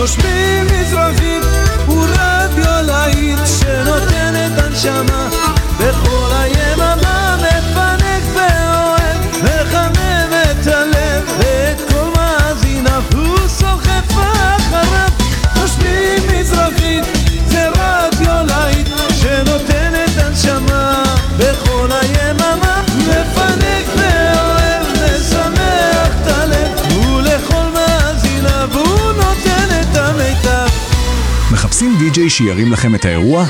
נושמים מזרחית שירים לכם את האירוע?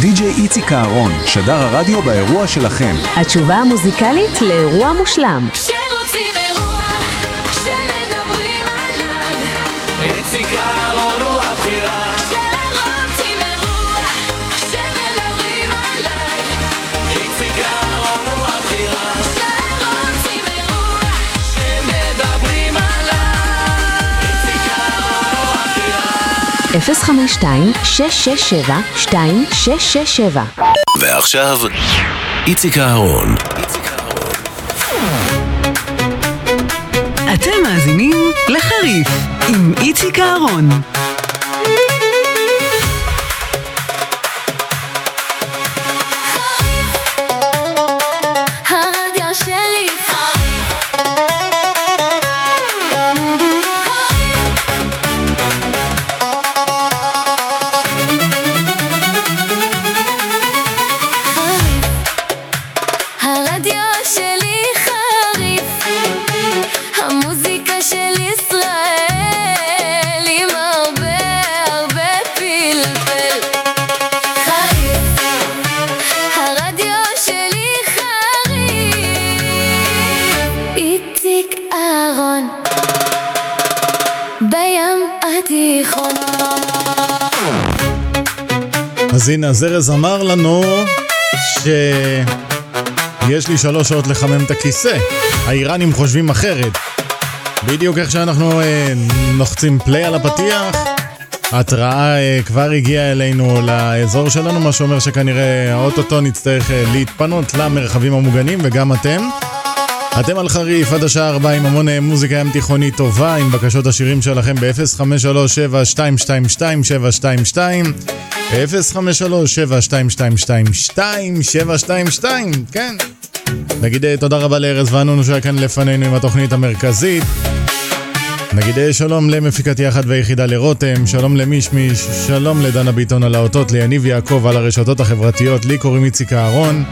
די-ג'יי איציק אהרון, שדר הרדיו באירוע שלכם. התשובה המוזיקלית לאירוע מושלם. 052-667-2667 ועכשיו, איציק אהרון. אתם מאזינים לחריף עם איציק אהרון. אז הנה, אז ארז אמר לנו שיש לי שלוש שעות לחמם את הכיסא. האיראנים חושבים אחרת. בדיוק איך שאנחנו אה, לוחצים פליי על הפתיח, ההתראה אה, כבר הגיעה אלינו לאזור שלנו, מה שאומר שכנראה האוטוטו נצטרך אה, להתפנות למרחבים המוגנים, וגם אתם. אתם על חריף עד השעה 4 עם המון אה, מוזיקה ים תיכונית טובה, עם בקשות השירים שלכם ב-053-722-722 053-722-722 כן. נגיד אה, תודה רבה לארז וענונו שהיה כאן לפנינו עם התוכנית המרכזית. נגיד אה, שלום למפיקתי אחת והיחידה לרותם, שלום למישמיש, שלום לדנה ביטון על האותות, ליניב יעקב על הרשתות החברתיות, לי קוראים איציק אהרון.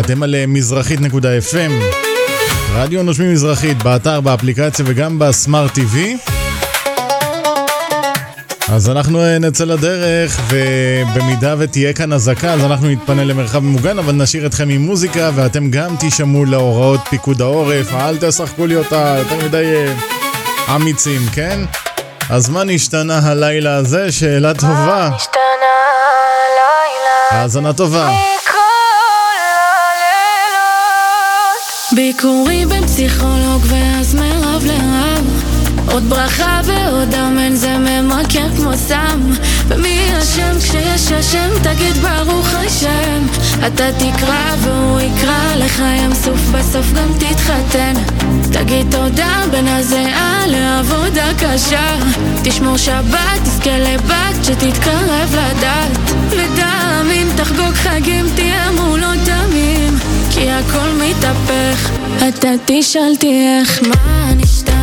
אתם על אה, מזרחית.fm, רדיו נושמים מזרחית, באתר, באפליקציה וגם בסמארט TV. אז אנחנו אה, נצא לדרך, ובמידה ותהיה כאן אזעקה, אז אנחנו נתפנה למרחב מוגן, אבל נשאיר אתכם עם מוזיקה, ואתם גם תישמעו להוראות פיקוד העורף, אל תשחקו לי אותה יותר מדי אה, אמיצים, כן? אז מה נשתנה הלילה הזה? שאלה טובה. השתנה הלילה האזנה טובה. ביקורי בין פסיכולוג ואז מרב לרב עוד ברכה זה סם ומי אשם כשיש השם תגיד ברוך השם. אתה תקרא והוא יקרא לך ים סוף בסוף גם תתחתן. תגיד תודה בין הזיעה לעבודה קשה תשמור שבת תזכה לבת שתתקרב לדת ותאמין תחגוג חגים תהיה מולו תמים כי הכל מתהפך. אתה תשאל תהיה איך מה נשתנה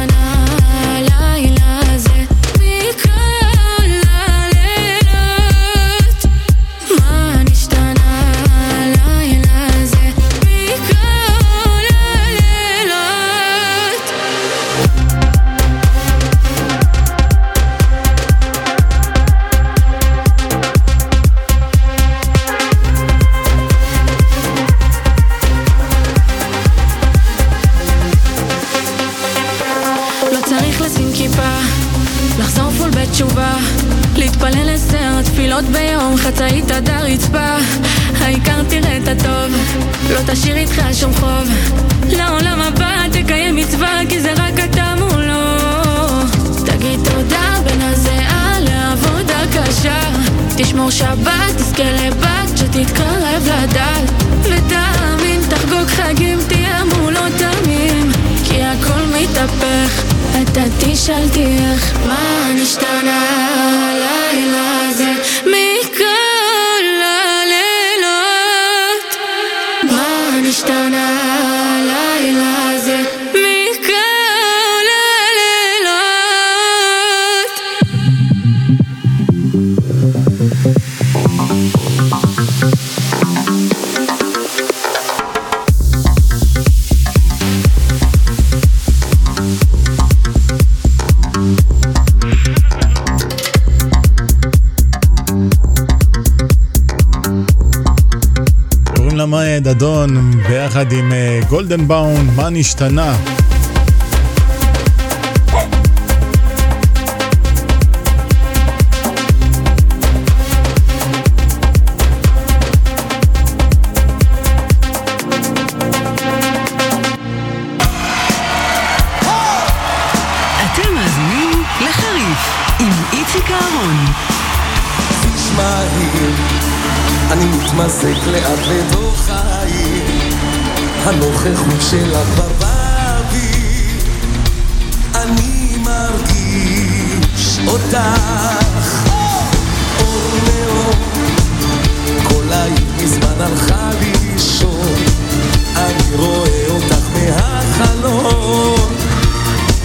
תתקרב לדל ותאמין, תחגוג חגים, תהיה מולו תמים. כי הכל מתהפך, אתה תשאל תהיה איך מה נשתנה הלילה? למד, אדון, ביחד עם אה, גולדנבאון, מה נשתנה? מתמזג לאבדות הנוכחות שלך בבבי אני מרגיש אותך. אור לאור, כל העיר מזמן הלכה לישון, אני רואה אותך מהחלון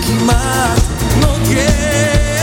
כמעט נוגע.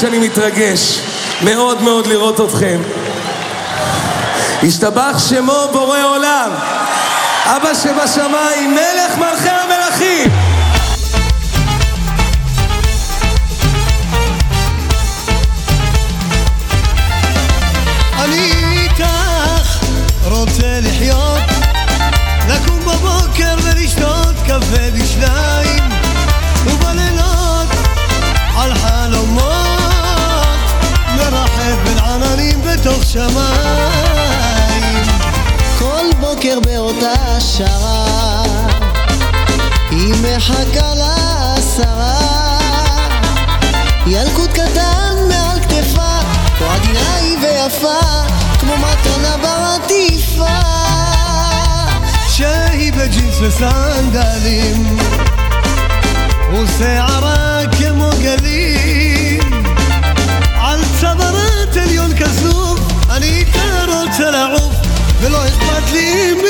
שאני מתרגש מאוד מאוד לראות אתכם. השתבח שמו בורא עולם, אבא שבשמיים, יפה כמו מתנה בעטיפה שהיא בג'ינס וסנדלים. ושערה כמו גלים. על צווארת עליון כזוב אני איתה רוצה לעוף ולא אכפת לי מי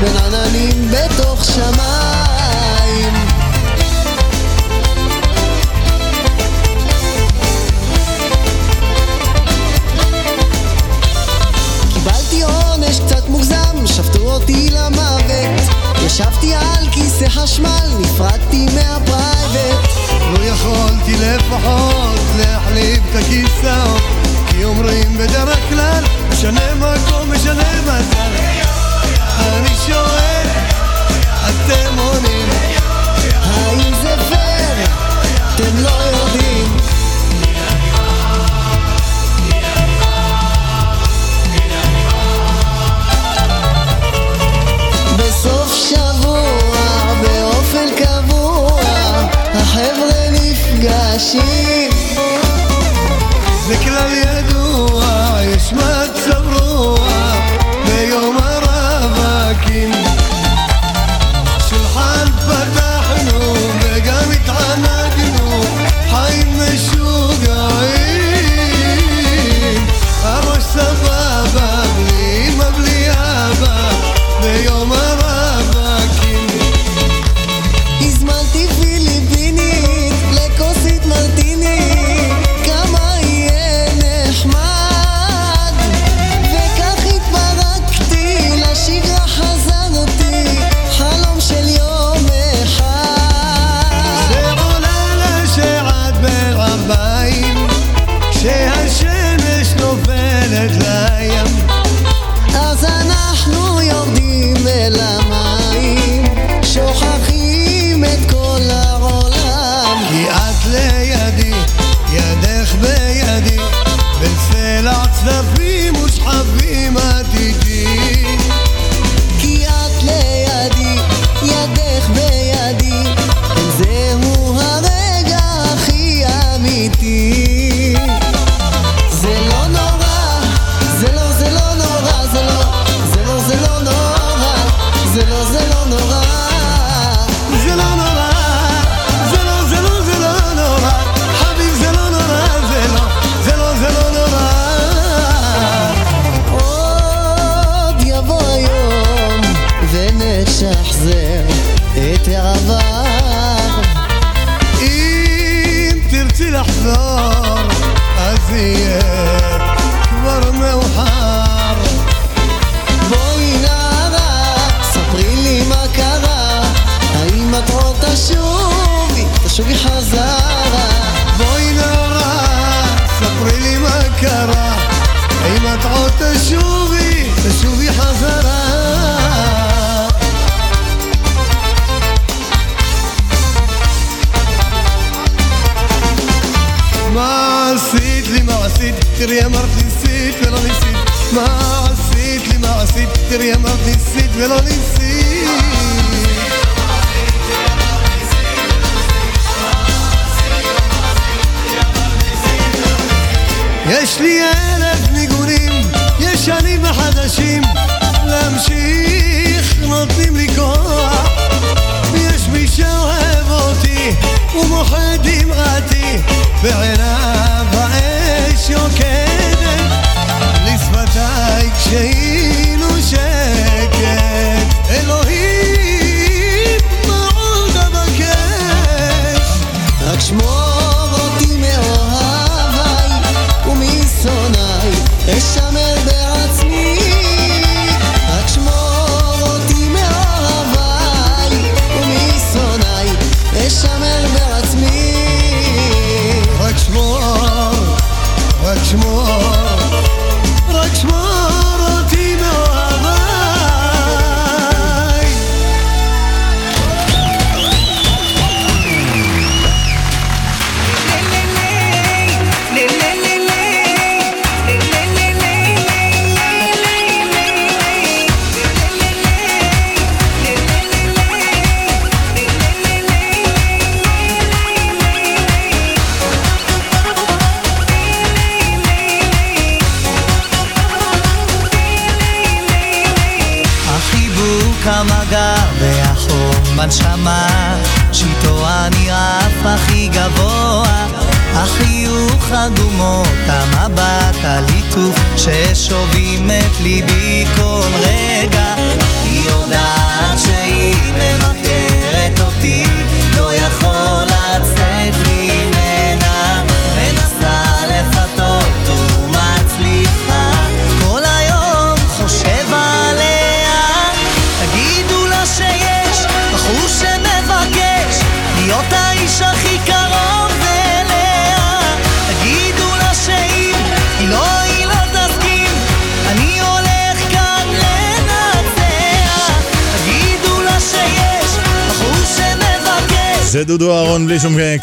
בין עננים בתוך שמיים. קיבלתי עונש קצת מוגזם, שפטו אותי למוות. ישבתי על כיסא חשמל, נפרדתי מהפרייבט. לא יכולתי לפחות להחליף את הכיסאות כי אומרים בדרך כלל משנה מקום, משנה מזל. אני שואל, אתם עונים, האם זה פייר? אתם לא יודעים. בסוף שבוע, באופן קבוע, החבר'ה נפגשים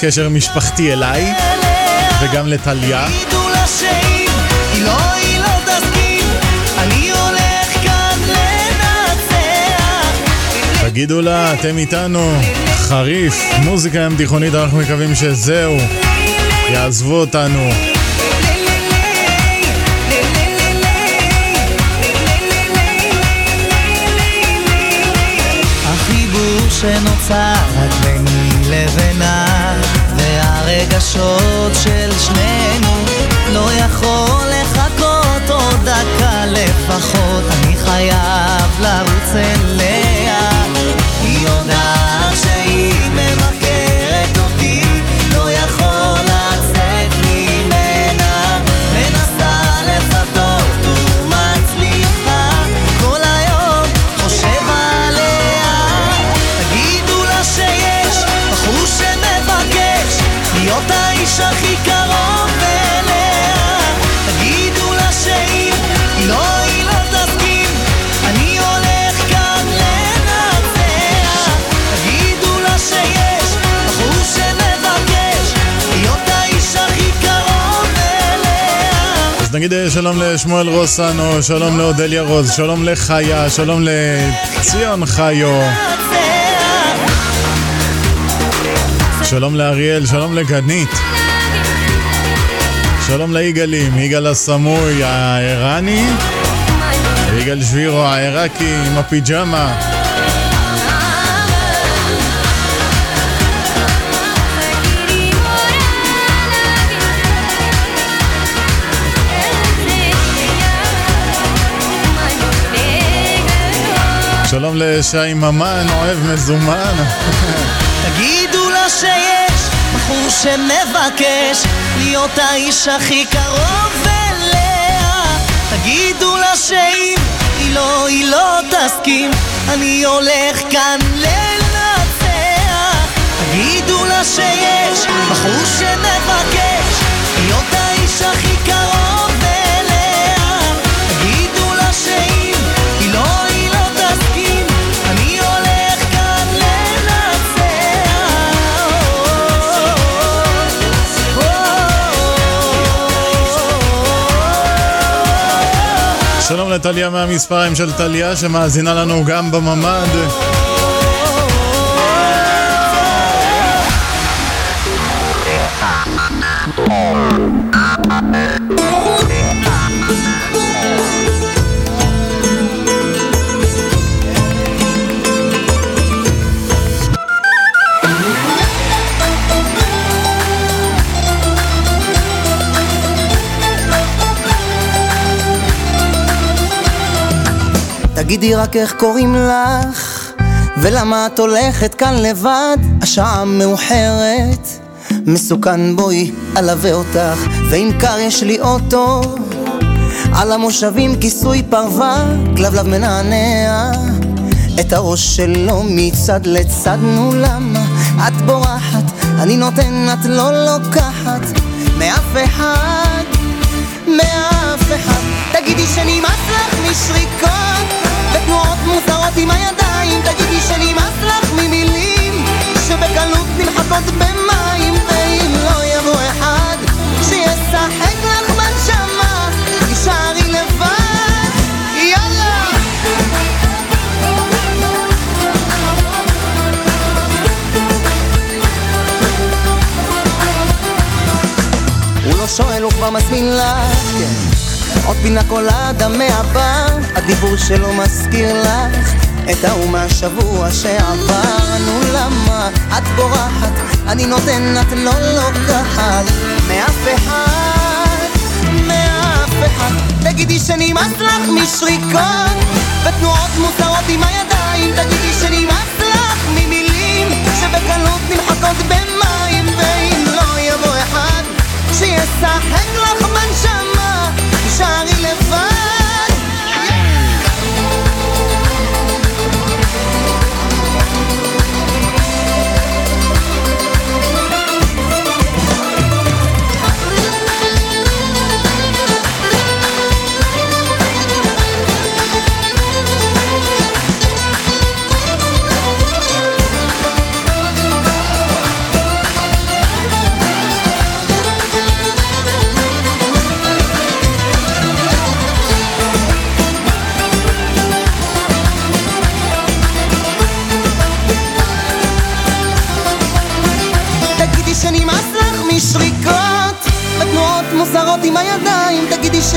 קשר משפחתי אליי, וגם לטליה. תגידו לה לא, לא תגידו לה, אתם איתנו, חריף, מוזיקה ים תיכונית, אנחנו מקווים שזהו, יעזבו אותנו. שנוצר רק ביני לבינה והרגשות של שנינו. לא יכול לחכות עוד דקה לפחות. אני חייב לרוץ אליה נגיד אה, שלום לשמואל רוסנו, שלום לאודליה רוז, שלום לחיה, שלום לציון חיו, שלום לאריאל, שלום לגנית, שלום ליגאלים, יגאל הסמוי הערני, ויגאל שבירו העיראקי עם הפיג'מה. שלום לשי ממן, אוהב מזומן. תגידו לה שיש בחור שמבקש להיות האיש הכי קרוב אליה תגידו לה שאם היא לא, היא לא תסכים אני הולך כאן לנצח תגידו לה שיש בחור שמבקש להיות האיש הכי שלום לטליה מהמספריים של טליה שמאזינה לנו גם בממ"ד. תגידי רק איך קוראים לך ולמה את הולכת כאן לבד? השעה מאוחרת מסוכן בואי אלווה אותך ואם קר יש לי אוטו על המושבים כיסוי פרווה כלבלב מנענע את הראש שלו מצד לצד נו למה? את בורחת אני נותן את לא לוקחת מאף אחד מאף אחד. תגידי שנמאס לך משריקות ותנועות מוזרות עם הידיים תגידי שנמאס לך ממילים? שבקלות נמחקות במים ואם לא יבוא אחד שישחק לך בנשמה תישארי לבד. יאללה! הוא לא שואל, הוא כבר מזמין לך, כן. עוד פינה קולדה מהבר, הדיבור שלו מזכיר לך את ההוא מהשבוע שעברנו למה? את בורחת, אני נותן, את לא לוקחת. מאף אחד, מאף אחד. תגידי שנמאס לך משריקות. ותנועות מוזרות עם הידיים. תגידי שנמאס לך ממילים שבקלות נמחקות במים. ואם לא יבוא אחד שישחק לך בנשמה תישארי לבד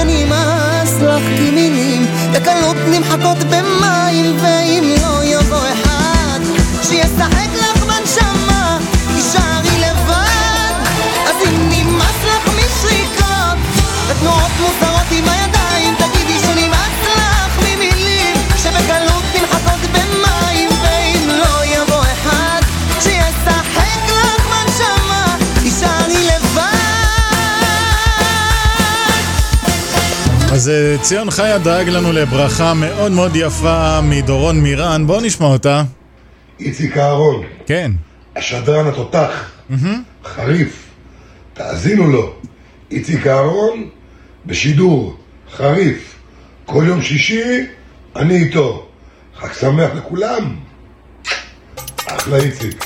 שנמאס לך כי מילים בקלות נמחקות במים ואם לא יבוא אחד שישחק לך בנשמה תישארי לבד. אז אם נמאס לך משריקות ותנועות מוזרות אז אה, ציון חיה דאג לנו לברכה מאוד מאוד יפה מדורון מירן, בואו נשמע אותה. איציק אהרון, כן. השדרן התותח, חריף, תאזינו לו. איציק אהרון, בשידור, חריף, כל יום שישי, אני איתו. חג שמח לכולם. אחלה איציק.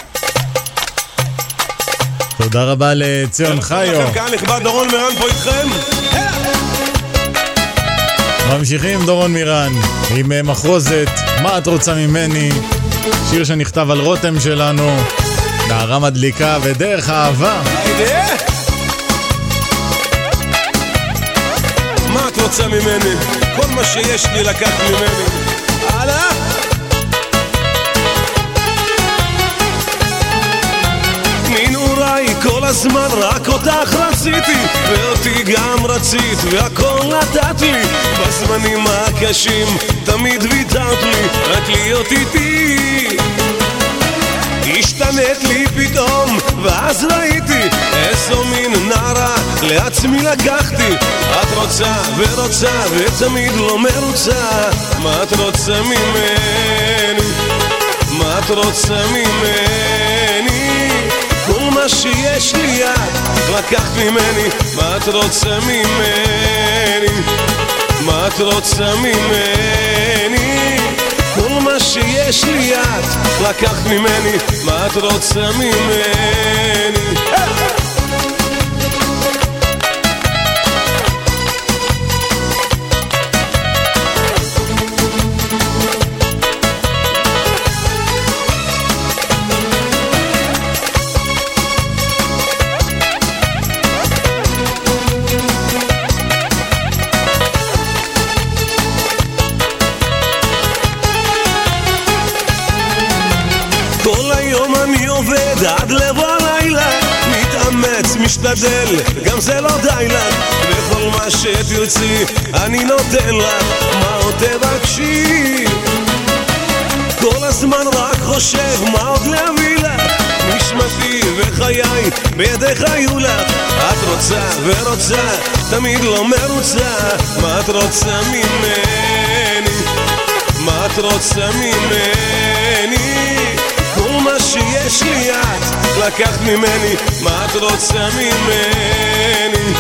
תודה רבה לציון חיו. קהל נכבד, דורון מירן פה איתכם. ממשיכים דורון מירן, עם אה, מחרוזת, מה את רוצה ממני? שיר שנכתב על רותם שלנו, נערה מדליקה ודרך אהבה. מה את רוצה ממני? כל מה שיש לי לקחת ממני. כל הזמן רק אותך רציתי ואותי גם רצית והכל נתת לי בזמנים הקשים תמיד ויתרת לי רק להיות איתי השתנית לי פתאום, ואז ראיתי איזו מין נערה לעצמי לקחתי. את רוצה ורוצה ותמיד לא מרוצה, מה את רוצה ממני? מה את רוצה ממני? מה שיש לי את לקחת ממני, מה את רוצה ממני? מה את רוצה ממני? כל מה שיש לי את לקחת ממני, מה את רוצה ממני? עובד עד לב הלילה מתאמץ, משתדל, גם זה לא די לך וכל מה שתרצי אני נותן לך מה עוד תבקשי? כל הזמן רק חושב מה עוד להביא לך נשמתי וחיי בידיך יהיו לך את רוצה ורוצה, תמיד לא מרוצה. מה את רוצה ממני? מה את רוצה ממני? שיש לי את לקחת ממני מה את רוצה ממני?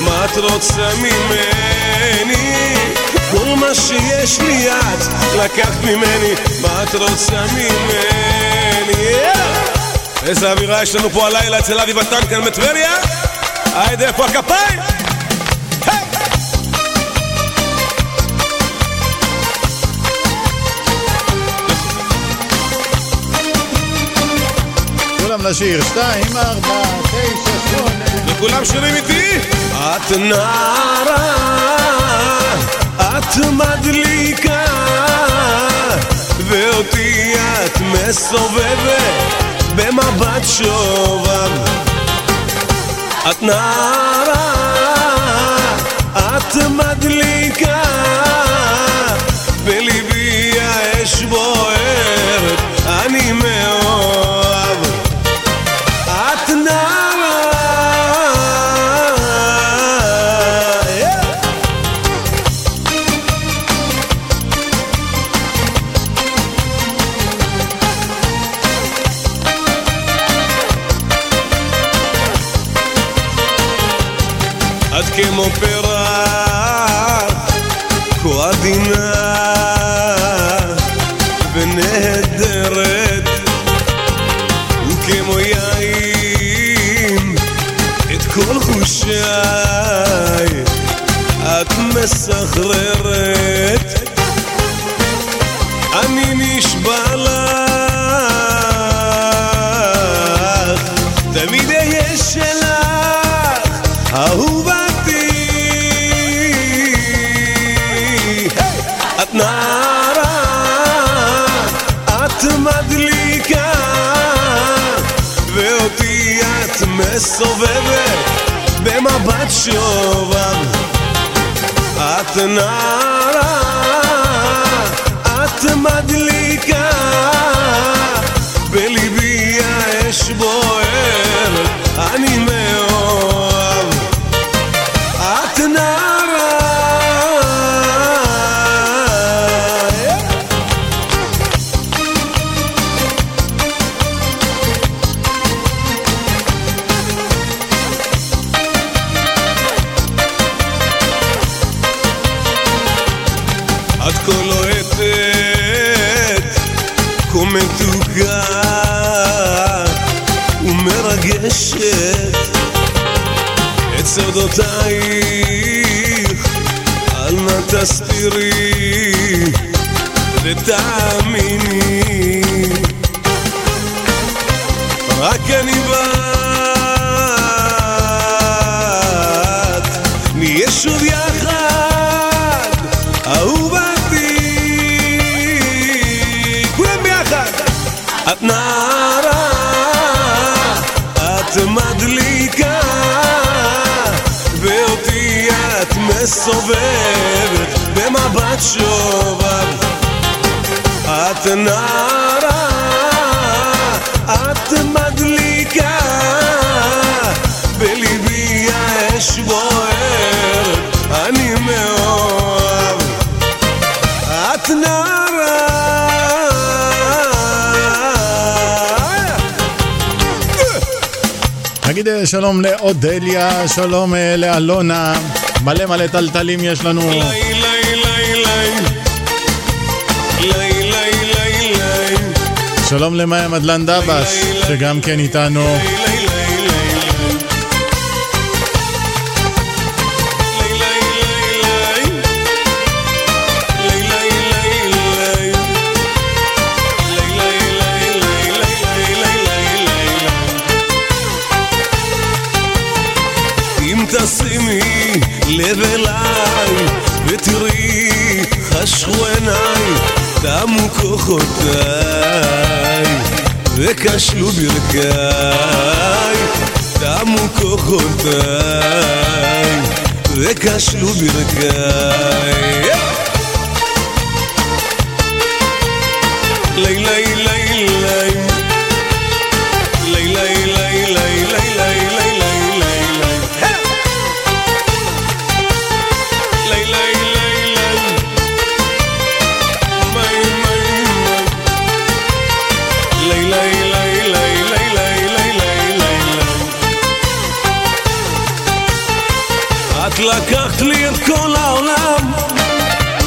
מה את רוצה ממני? כל מה שיש לי את לקחת ממני מה את רוצה ממני? איזה אווירה יש לנו פה הלילה אצל אבי בטן כאן בטבריה? היידה, איפה הכפיים? לשיר, שתיים, ארבע, תשע, שמונה. וכולם שרים איתי? את נערה, את מדליקה, ואותי את מסובבת במבט שובב את נערה, את מדליקה ותאמיני, רק אני ואת נהיה שוב יחד, אהובתי, כולם ביחד. את נערה, את מדליקה, ואותי את מסובבת במבט שובב. את נערה, את מדליקה, בליבי האש בוערת, אני מאוהב. את נערה נגיד אה, שלום לאודליה, שלום אה, לאלונה, מלא מלא טלטלים יש לנו. שלום למאיה מדלן דבש, שגם כן איתנו. לב אליי ותראי חשכו עיניי תמו כוחותיי וכשלו ברכיי תמו כוחותיי וכשלו ברכיי. לי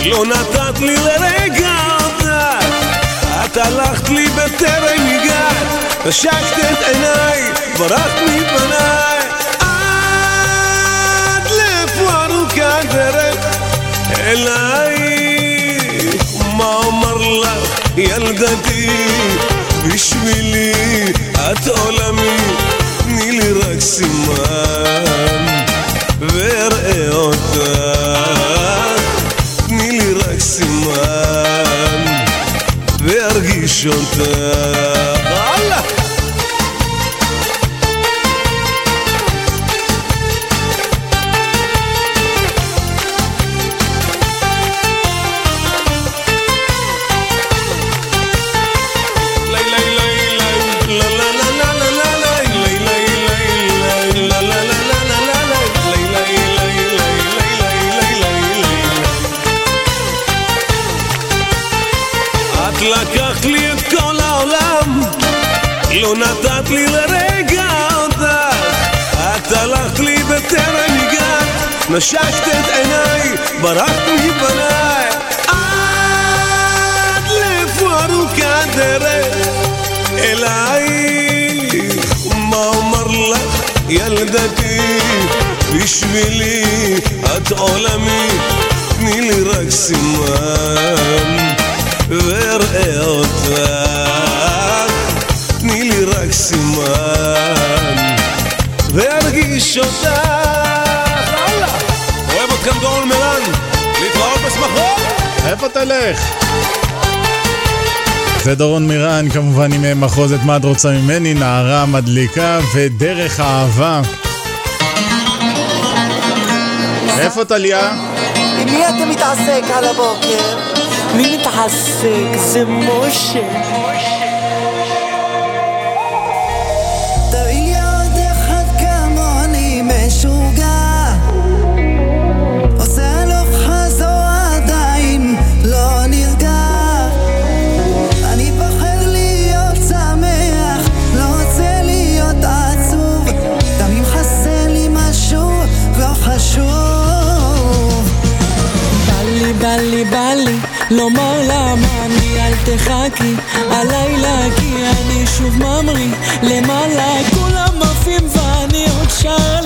לא נתת לי לרגע אותך. את הלכת לי בטרם הגעת נשקת את עיניי ברחת מפניי. עד לאיפה ארוכה הדרך? אלייך. מה אומר לך ילדתי? בשבילי את עולמי. תני לי רק סימן ואראה אותך הזמן וארגיש אותך לא נתת לי לרגע אותך. את הלכת לי בטרם הגעת, נשקת את עיניי, ברחת מפניי. עד לאיפה ארוכה הדרך אלייך, מה אומר לך ילדתי, בשבילי את עולמי, תני לי רק סימן. ואראה אותך סימן וארגיש אותך וואלה אוהב אתכם דורון מרן להתראות בשמחות איפה תלך? זה דורון מירן, כמובן עם מחוזת מה את רוצה ממני, נערה מדליקה ודרך האהבה. איפה טליה? עם מי אתה מתעסק על הבוקר? מי מתעסק? זה משה. הלילה כי אני שוב ממריא. למעלה כולם עפים ואני עוד שר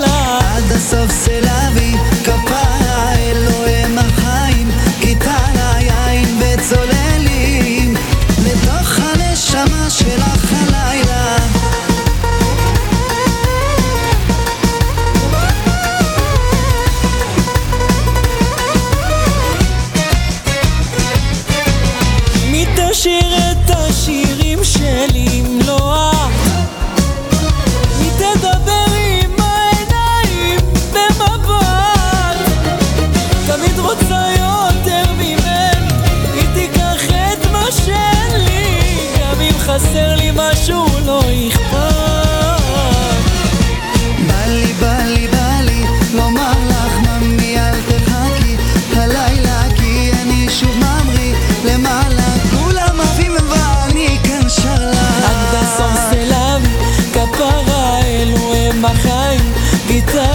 החיים, גיטרה,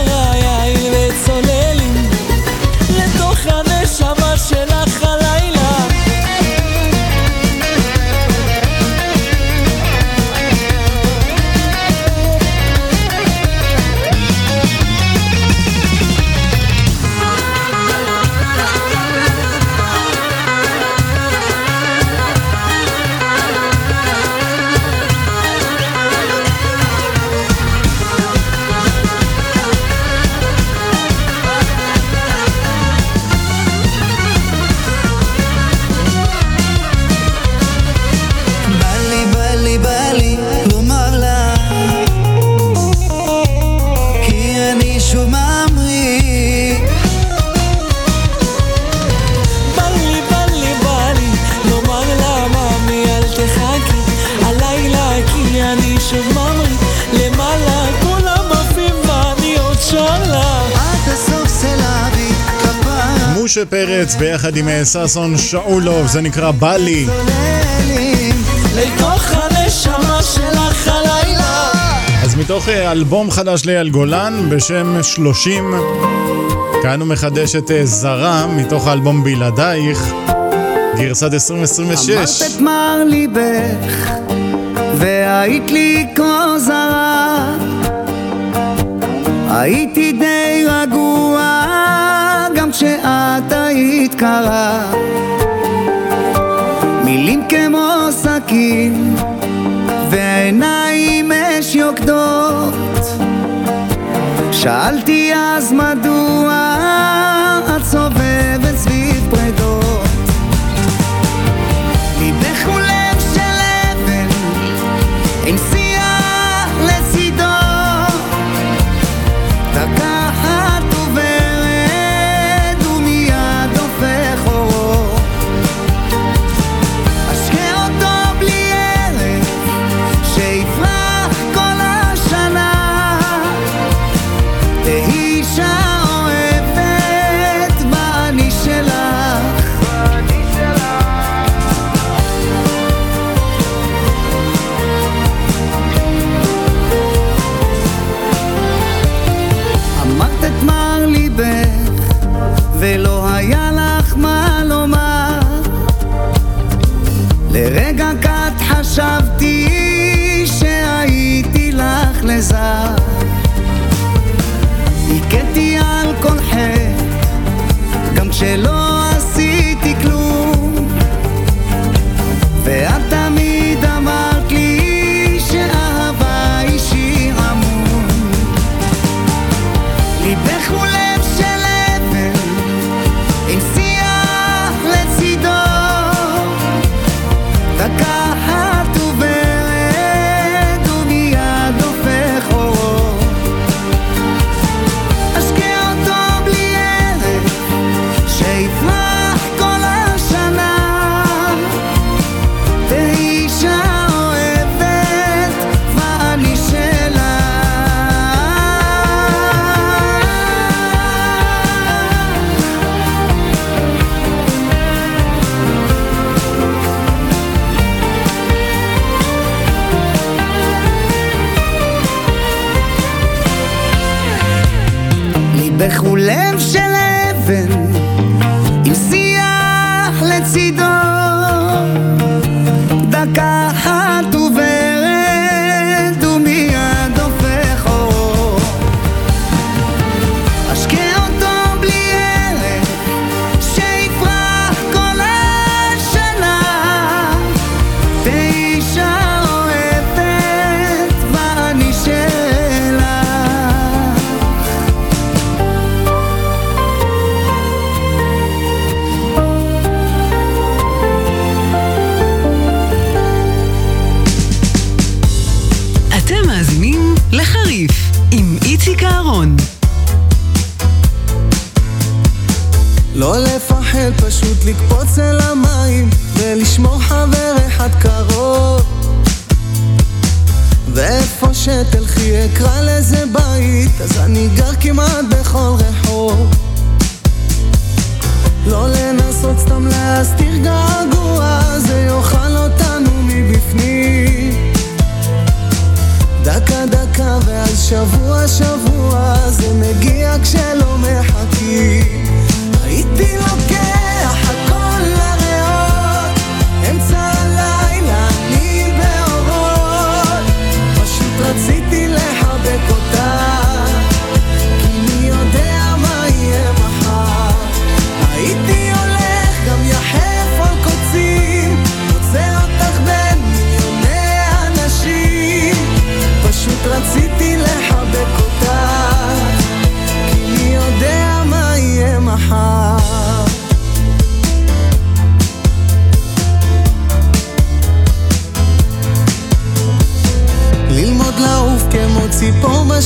פרץ ביחד עם אה, ששון שאולוב, זה נקרא בלי. לתוך הנשמה הלילה אז מתוך אה, אלבום חדש לאייל גולן בשם 30, כאן הוא מחדש את אה, זרה מתוך האלבום בלעדייך, גרסת 2026. אמרת את מר ליבך והיית לי כמו זרה הייתי די היית קרה מילים כמו סכין ועיניים אש יוקדות. שאלתי אז מדוע את סובבת סביב פרדות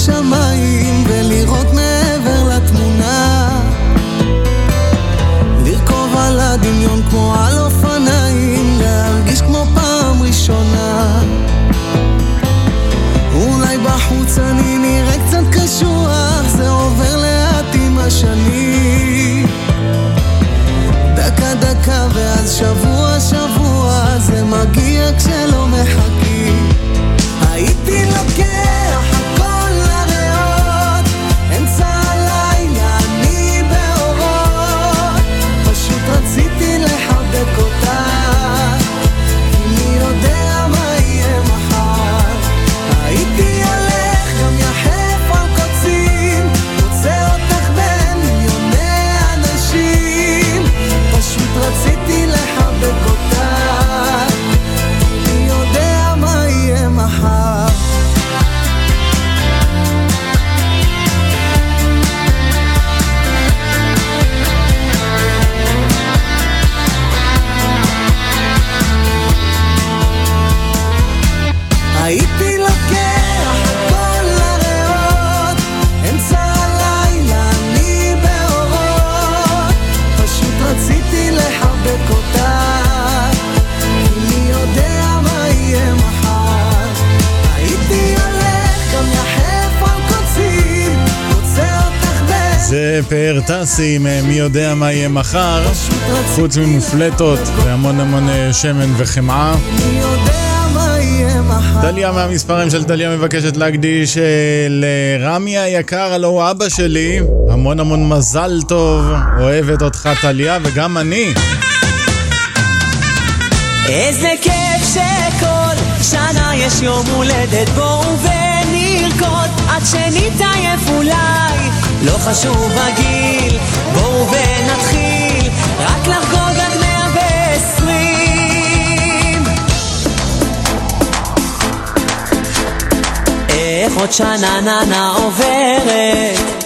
yaşamak טסי עם אה, מי יודע מה יהיה מחר, חוץ ממופלטות והמון המון אה, שמן וחמאה. דליה מהמספרים של דליה מבקשת להקדיש אה, לרמי היקר, הלו הוא אבא שלי. המון המון מזל טוב, אוהבת אותך טליה וגם אני. איזה כיף שכל שנה יש יום הולדת בואו ונרקוד עד שנתעייף אולי לא חשוב הגיל בואו ונתחיל רק לחגוג עד מאה ועשרים. איך עוד שנה ננה עוברת?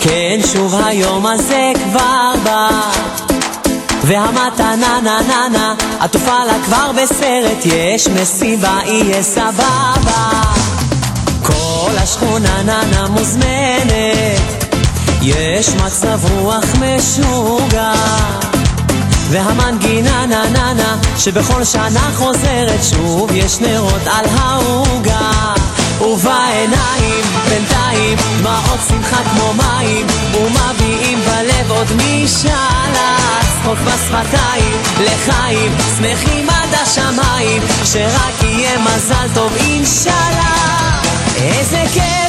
כן שוב היום הזה כבר בא. והמתנה נה נה נה עטופה לה כבר בסרט יש מסיבה יהיה סבבה. כל השכונה נה נה מוזמנת יש מצב רוח משוגע והמנגינה נה נה נה שבכל שנה חוזרת שוב יש נרות על העוגה. ובעיניים בינתיים דמעות שמחה כמו מים ומביעים בלב עוד משאלה צחוק בשפתיים לחיים שמחים עד השמיים שרק יהיה מזל טוב אינשאללה. איזה כיף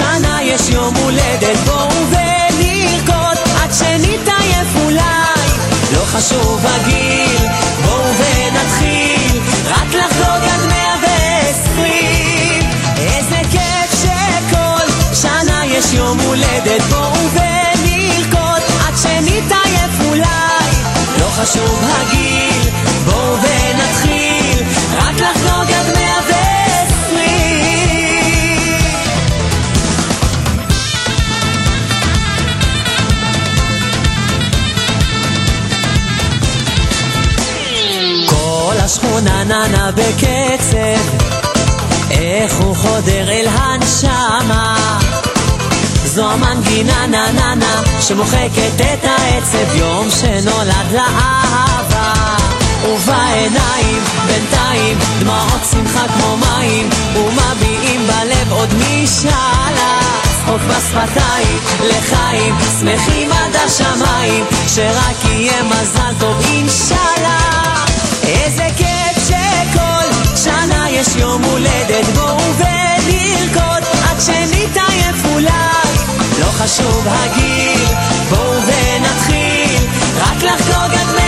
שנה יש יום הולדת, בואו ונרקוד עד שנתעייף אולי. לא חשוב הגיל, בואו ונתחיל, רק לחגוג עד מאה ועשרים. איזה כיף שכל שנה יש יום הולדת, בואו ונרקוד עד שנתעייף אולי. לא חשוב הגיל, בואו ונתחיל כל השכונה ננה בקצב. איך הוא חודר אל הנשמה. זו המנגינה נה נה נה שמוחקת את העצב. יום שנולד לאהבה ובעיניים בינתיים דמעות שמחה כמו מים ומביעים בלב עוד משאלה. צחוק בשפתיים לחיים שמחים עד השמיים שרק יהיה מזל טוב אינשאללה. איזה כיף שנה יש יום הולדת בואו ונרקוד עד שנתעייף אולי. לא חשוב הגיל בואו ונתחיל רק לחגוג עד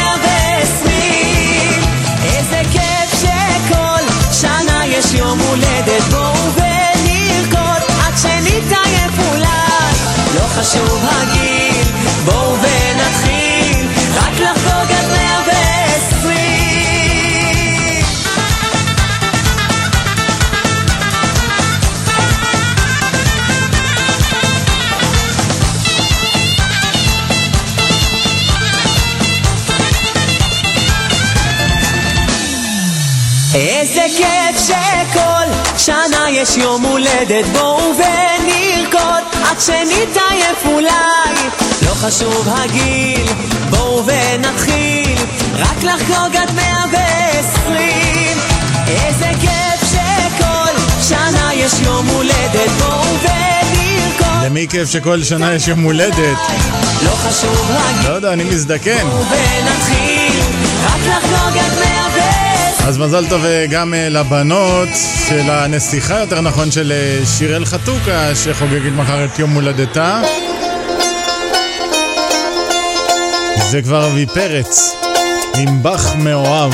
שנה יש יום הולדת בואו ונרקוד עד שנתעייף אולי לא חשוב הגיל בואו ונתחיל רק לחגוג עד מאה ועשרים איזה כיף שכל שנה יש יום הולדת בואו ונרקוד למי כיף שכל שנה יש יום הולדת? לא חשוב הגיל לא יודע, אני מזדקן. בואו ונתחיל רק לחגוג עד מאה אז מזל טוב אה, גם אה, לבנות של הנסיכה, יותר נכון, של אה, שיראל חתוקה, שחוגגת מחר את יום הולדתה. זה כבר אבי פרץ, עם בח מאוהב.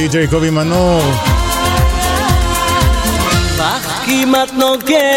די.ג'יי קובי מנור. בך כמעט נוגע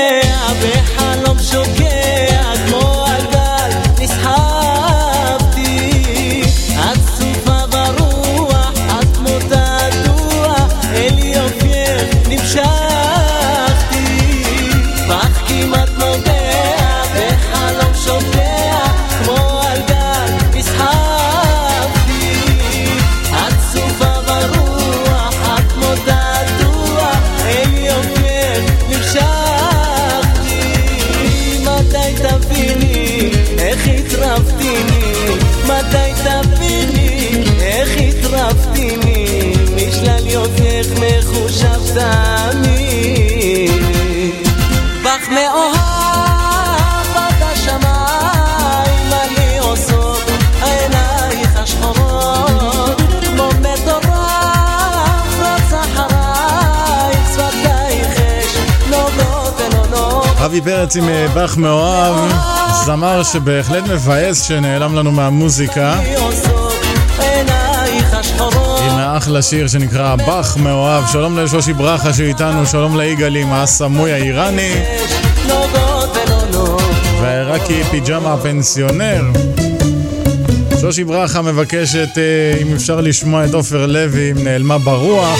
אבי פרץ עם אה, באך מאוהב, זמר שבהחלט מבאס שנעלם לנו מהמוזיקה. עם האחלה שיר שנקרא באך מאוהב. שלום לשושי ברכה שאיתנו, שלום ליגאל הסמוי האיראני. והעיראקי פיג'מה הפנסיונר. שושי ברכה מבקשת אה, אם אפשר לשמוע את עופר לוי, אם נעלמה ברוח.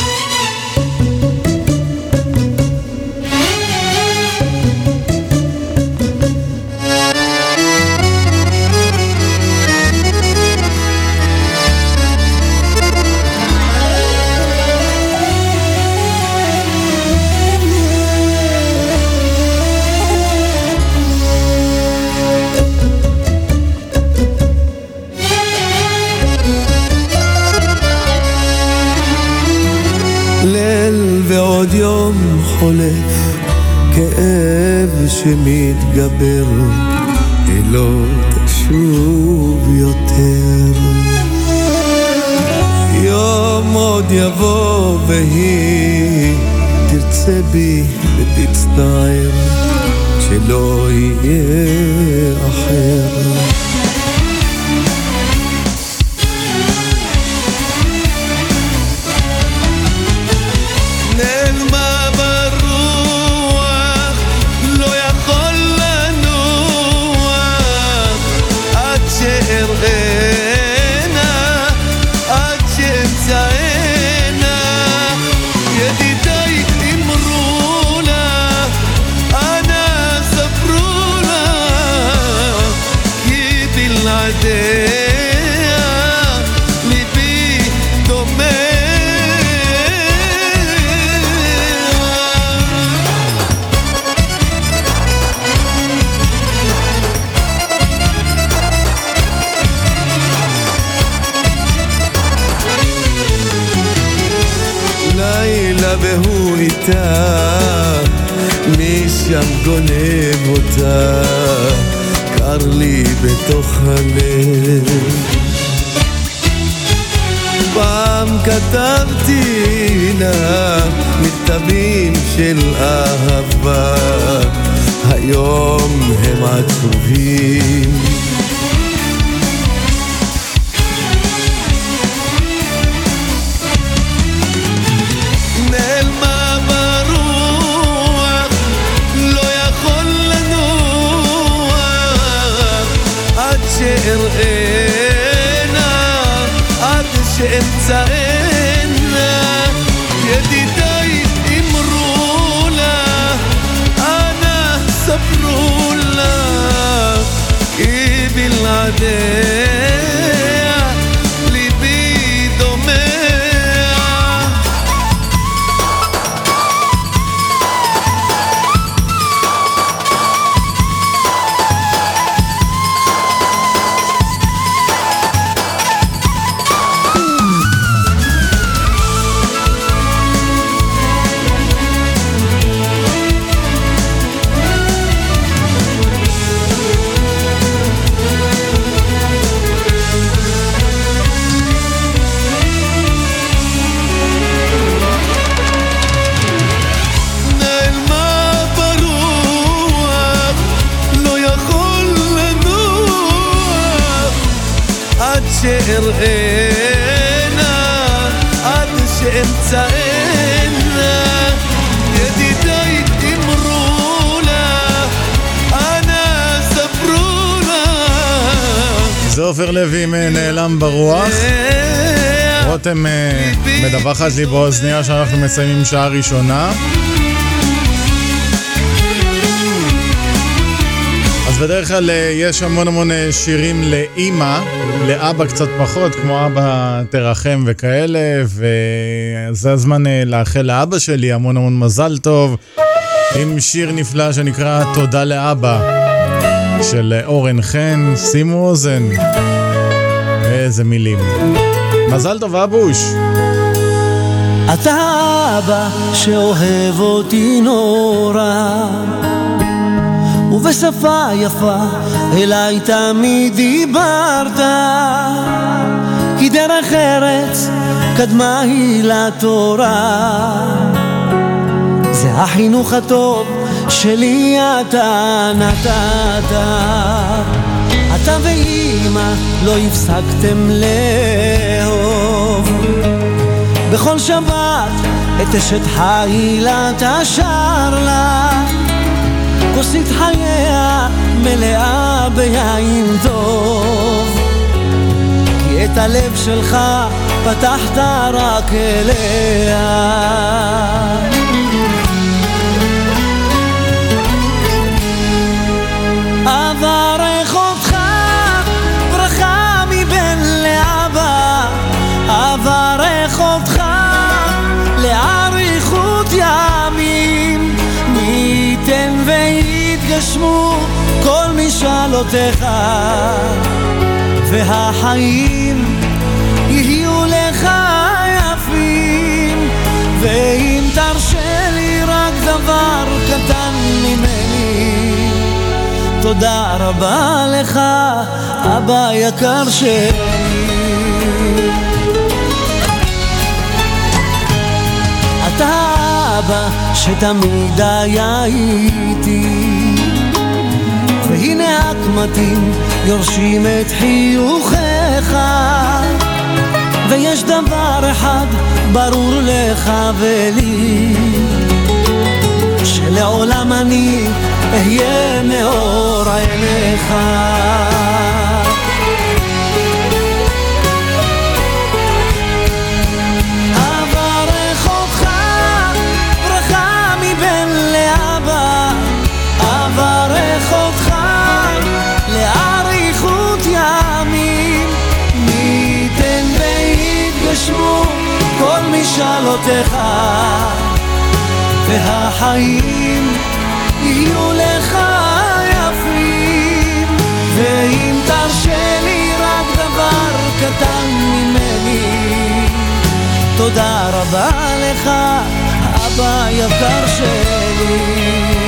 שמתגבר, ולא תשוב יותר. יום עוד יבוא והיא תרצה בי ותצטער, שלא יהיה אחר. מדווחת לי באוזניה שאנחנו מסיימים שעה ראשונה. אז בדרך כלל אה, יש המון המון אה, שירים לאימא, לאבא קצת פחות, כמו אבא תרחם וכאלה, וזה הזמן אה, לאחל לאבא שלי המון המון מזל טוב, עם שיר נפלא שנקרא תודה לאבא, של אורן חן, שימו אוזן. איזה מילים. מזל טוב אבוש. אתה אבא שאוהב אותי נורא ובשפה יפה אליי תמיד דיברת כי דרך ארץ קדמה היא לתורה. זה החינוך הטוב שלי אתה נתת. אתה ואימא לא הפסקתם לאהוב בכל שבת את אשת חילה תשר לה. כוסית חייה מלאה ביין טוב. כי את הלב שלך פתחת רק אליה ויתגשמו כל משאלותיך והחיים יהיו לך יפים ואם תרשה לי רק דבר קטן ממני תודה רבה לך, אבא יקר שלי. אתה אבא שתמיד היה איתי, והנה הקמטים יורשים את חיוכיך, ויש דבר אחד ברור לך ולי, שלעולם אני אהיה מאור עיניך. משאלותיך, והחיים יהיו לך יפים. ואם תרשה לי רק דבר קטן ממני תודה רבה לך, אבא יקר שלי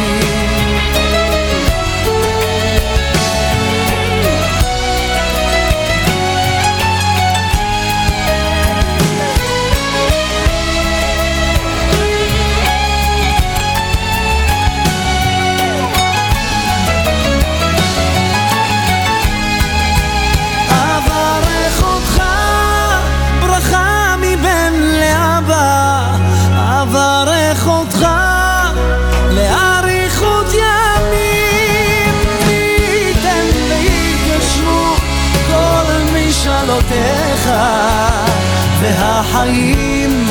והחיים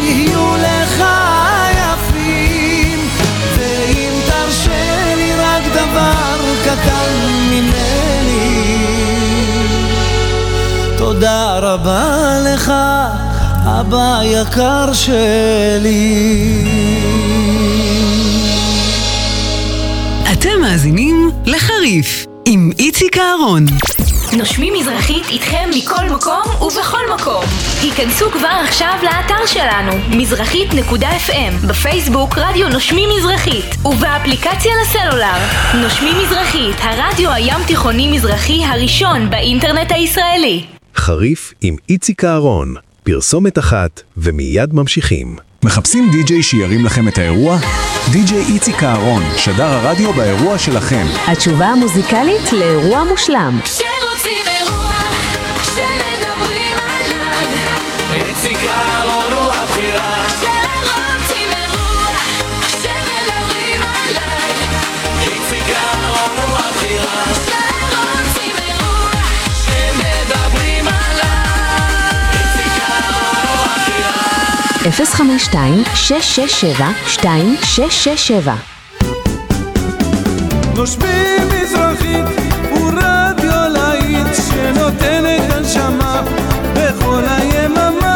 יהיו לך יפים, ואם תרשה לי רק דבר קטן ממני תודה רבה לך, אבא יקר שלי. אתם מאזינים לחריף עם איציק אהרון. נושמים מזרחית איתכם מכל מקום ובכל מקום. היכנסו כבר עכשיו לאתר שלנו, מזרחית.fm, בפייסבוק רדיו נושמים מזרחית, ובאפליקציה לסלולר. נושמים מזרחית, הרדיו הים תיכוני מזרחי הראשון באינטרנט הישראלי. חריף עם איציק אהרון, פרסומת אחת ומיד ממשיכים. מחפשים די-ג'יי שירים לכם את האירוע? די-ג'יי איציק אהרון, שדר הרדיו באירוע שלכם. התשובה המוזיקלית לאירוע מושלם. 052-667-2667 נושמים מזרחית הוא רדיו להיט שנותן את הנשמה בכל היממה.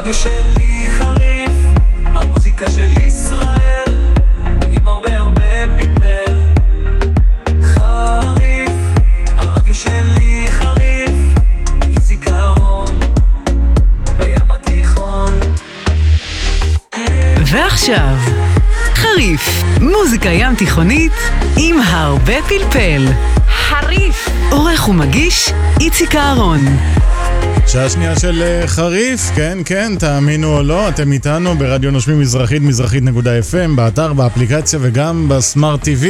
הרדיו שלי חריף, המוזיקה של ישראל, עם הרבה הרבה פלפל. חריף, הרדיו שלי חריף, איציק אהרון, בים התיכון. ועכשיו, חריף, מוזיקה ים תיכונית עם הרבה פלפל. חריף. עורך ומגיש איציק אהרון. שעה שנייה של אה, חריף, כן, כן, תאמינו או לא, אתם איתנו ברדיו נושמים מזרחית, מזרחית.fm, באתר, באפליקציה וגם בסמארט TV.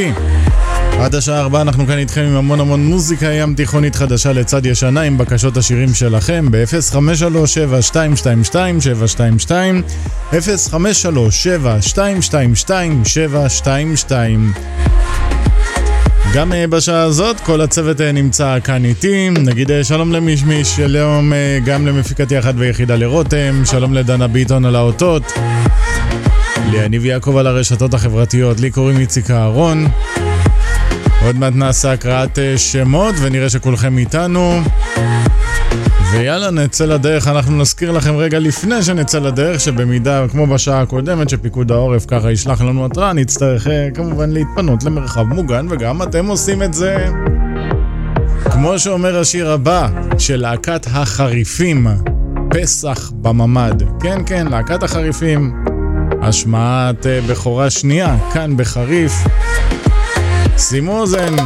עד השעה ארבע אנחנו כאן איתכם עם המון המון מוזיקה ים תיכונית חדשה לצד ישנה עם בקשות השירים שלכם ב-053-722-722 053-722-722 גם אה, בשעה הזאת כל הצוות אה, נמצא כאן איתי, נגיד אה, שלום למישמיש, שלום גם למפיקתי אחת ויחידה לרותם, שלום לדנה ביטון על האותות, ליניב יעקב על הרשתות החברתיות, לי קוראים איציק אהרון. עוד מעט נעשה הקראת שמות ונראה שכולכם איתנו. ויאללה, נצא לדרך. אנחנו נזכיר לכם רגע לפני שנצא לדרך, שבמידה, כמו בשעה הקודמת, שפיקוד העורף ככה ישלח לנו התראה, נצטרך אה, כמובן להתפנות למרחב מוגן, וגם אתם עושים את זה. כמו שאומר השיר הבא של להקת החריפים, פסח בממ"ד. כן, כן, להקת החריפים. השמעת אה, בכורה שנייה, כאן בחריף. שימו אוזן.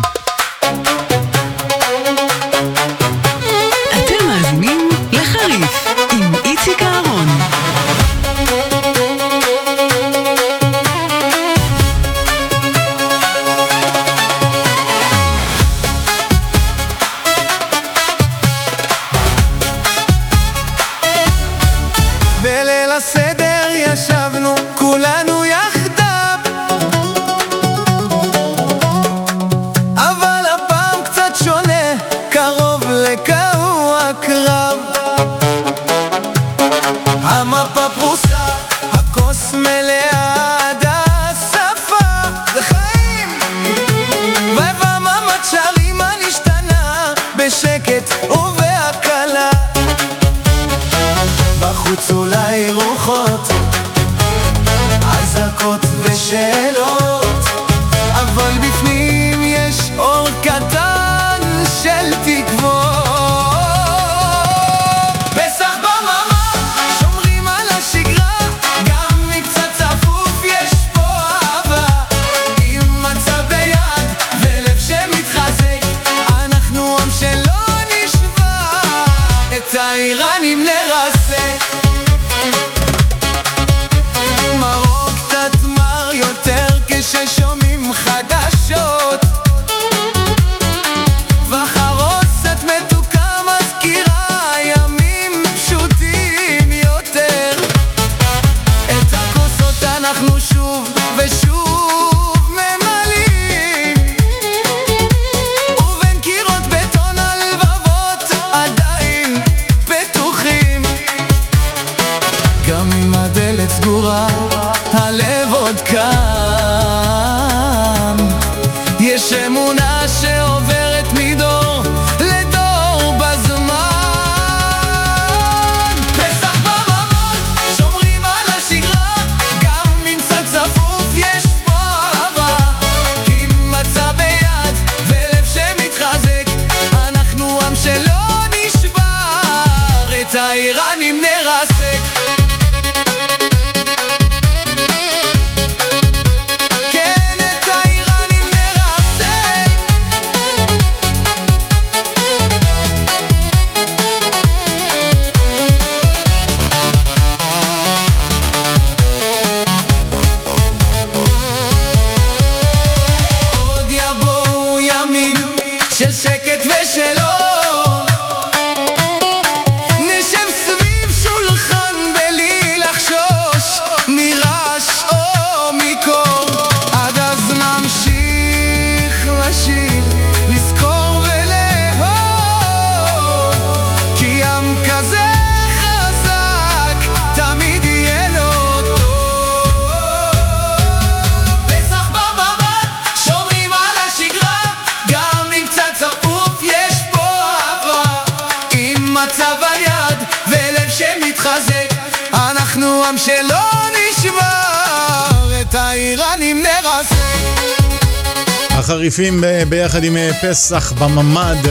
החריפים ב- ביחד עם אה, פסח בממ"ד,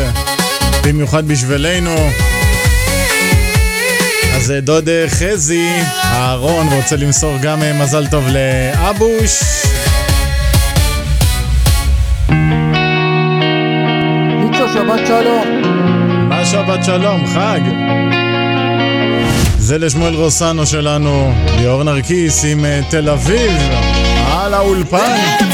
במיוחד בשבילנו. אז אה, דוד אה, חזי, אהרון, רוצה למסור גם אה, מזל טוב לאבוש. ליצו, שבת שלום. מה שבת שלום, חג. זה לשמואל רוסנו שלנו, ליאור נרקיס עם אה, תל אביב, על האולפן.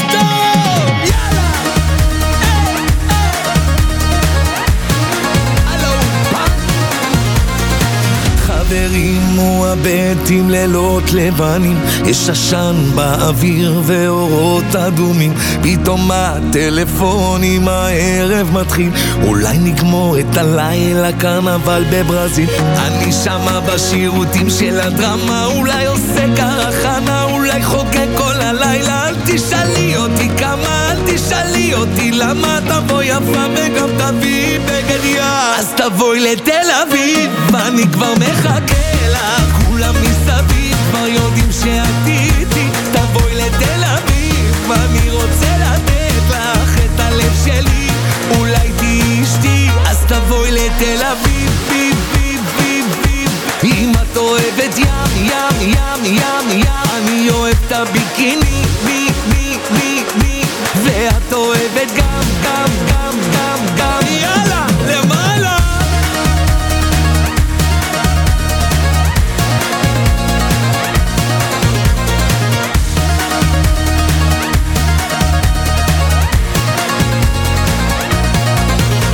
חברים מועבטים לילות לבנים. יש עשן באוויר ואורות אדומים. פתאום הטלפונים הערב מתחיל. אולי נגמור את הלילה קרנבל בברזיל. אני שמה בשירותים של הדרמה. אולי עושה קרחנה אולי חוקק כל הלילה. אל תשאלי אותי כמה תשאלי אותי למה תבוא יפה וגם תביאי בגד ים אז תבואי לתל אביב ואני כבר מחכה לך. כולם מסביב כבר יודעים שאת איתי. תבואי לתל אביב ואני רוצה לתת לך את הלב שלי. אולי תהיי אשתי אז תבואי לתל אביב. ביב ביב ביב ביב. אם את אוהבת ים ים ים ים ים. אני אוהב את הביקיני מי מי ואת אוהבת גם גם גם גם גם. יאללה למעלה.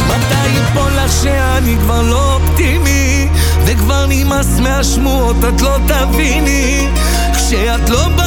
מתי ייפול שאני כבר לא אופטימי? וכבר נמאס מהשמועות את לא תביני. כשאת לא בתמונה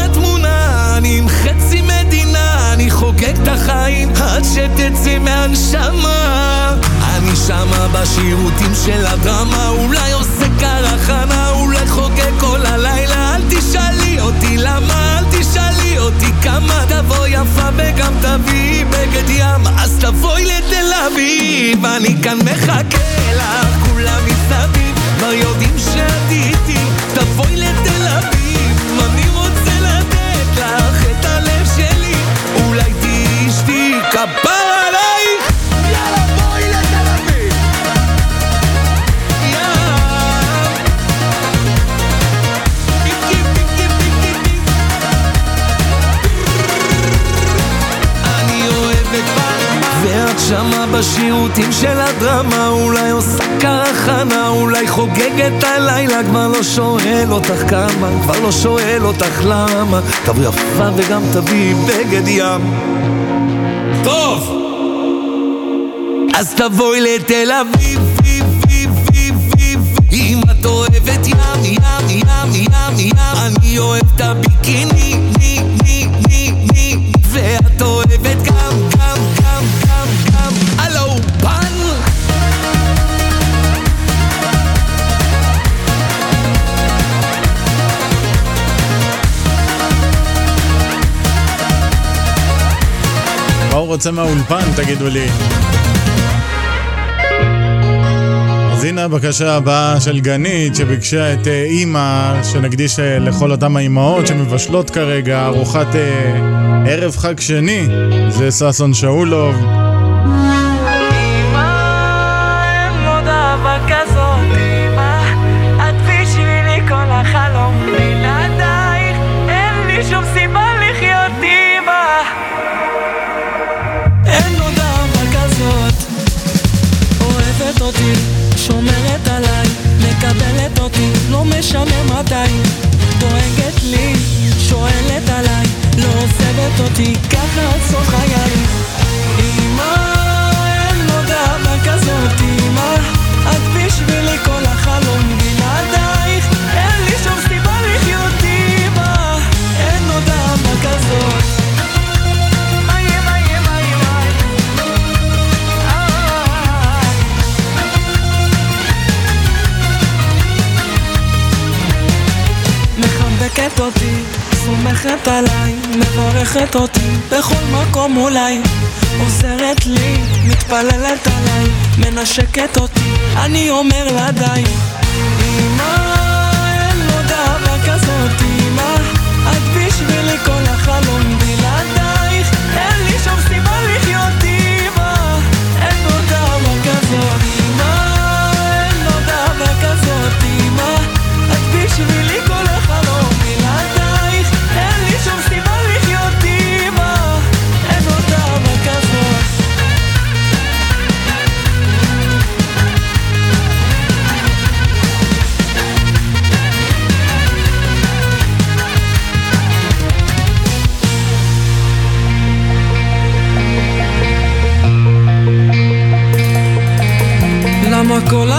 עד שתצאי מהנשמה. אני שמה בשירותים של הדרמה אולי עושה קרחנה אולי חוגג כל הלילה. אל תשאלי אותי למה אל תשאלי אותי כמה. תבוא יפה וגם תביאי בגד ים אז תבואי לתל אביב. אני כאן מחכה לך כולם מסביב כבר יודעים אשתי כפר עלייך יאללה בואי לתל אביב. אני אוהבת בך ואת שמה בשירותים של הדרמה אולי עושה קרחנה אולי חוגגת הלילה כבר לא שואל אותך כמה כבר לא שואל אותך למה. תבואי יפה וגם תביאי בגד ים טוב. אז תבואי לתל אביב ביב, ביב, ביב, ביב. אם את אוהבת ים, ים, ים, ים, ים. אני אוהב את הביקיני, ני, ני, ני, ני. ואת אוהבת גם, רוצה מהאולפן, תגידו לי? אז הנה הבקשה הבאה של גנית שביקשה את אה, אימא שנקדיש אה, לכל אותם האימהות שמבשלות כרגע ארוחת אה, ערב חג שני זה ששון שאולוב אותי ככה עד סוף חיי. אמא, אין לו דאבה כזאת אמא. את בשבילי כל החלום בלעדייך. אין לי שום סיבה לחיות אמא. אין לו דאבה כזאת. אה. מחבקת אותי. סומכת עליי, מברכת אותי בכל מקום אולי. עוזרת לי, מתפללת עליי, מנשקת אותי, אני אומר לה די. אמא, אין עוד אהבה כזאת, אמא את בשבילי כל החלום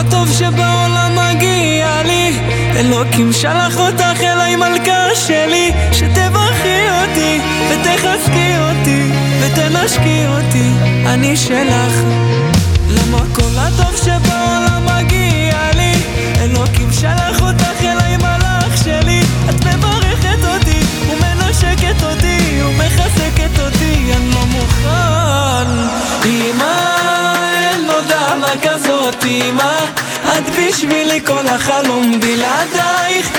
הטוב שבעולם מגיע לי? אלוקים שלח אותך אליי מלכה שלי שתברכי אותי ותחזקי אותי ותנשקי אותי אני שלך למה כל הטוב שבעולם מגיע לי? אלוקים שלח אותך אליי אמא את בשבילי כל החלום בלעדייך.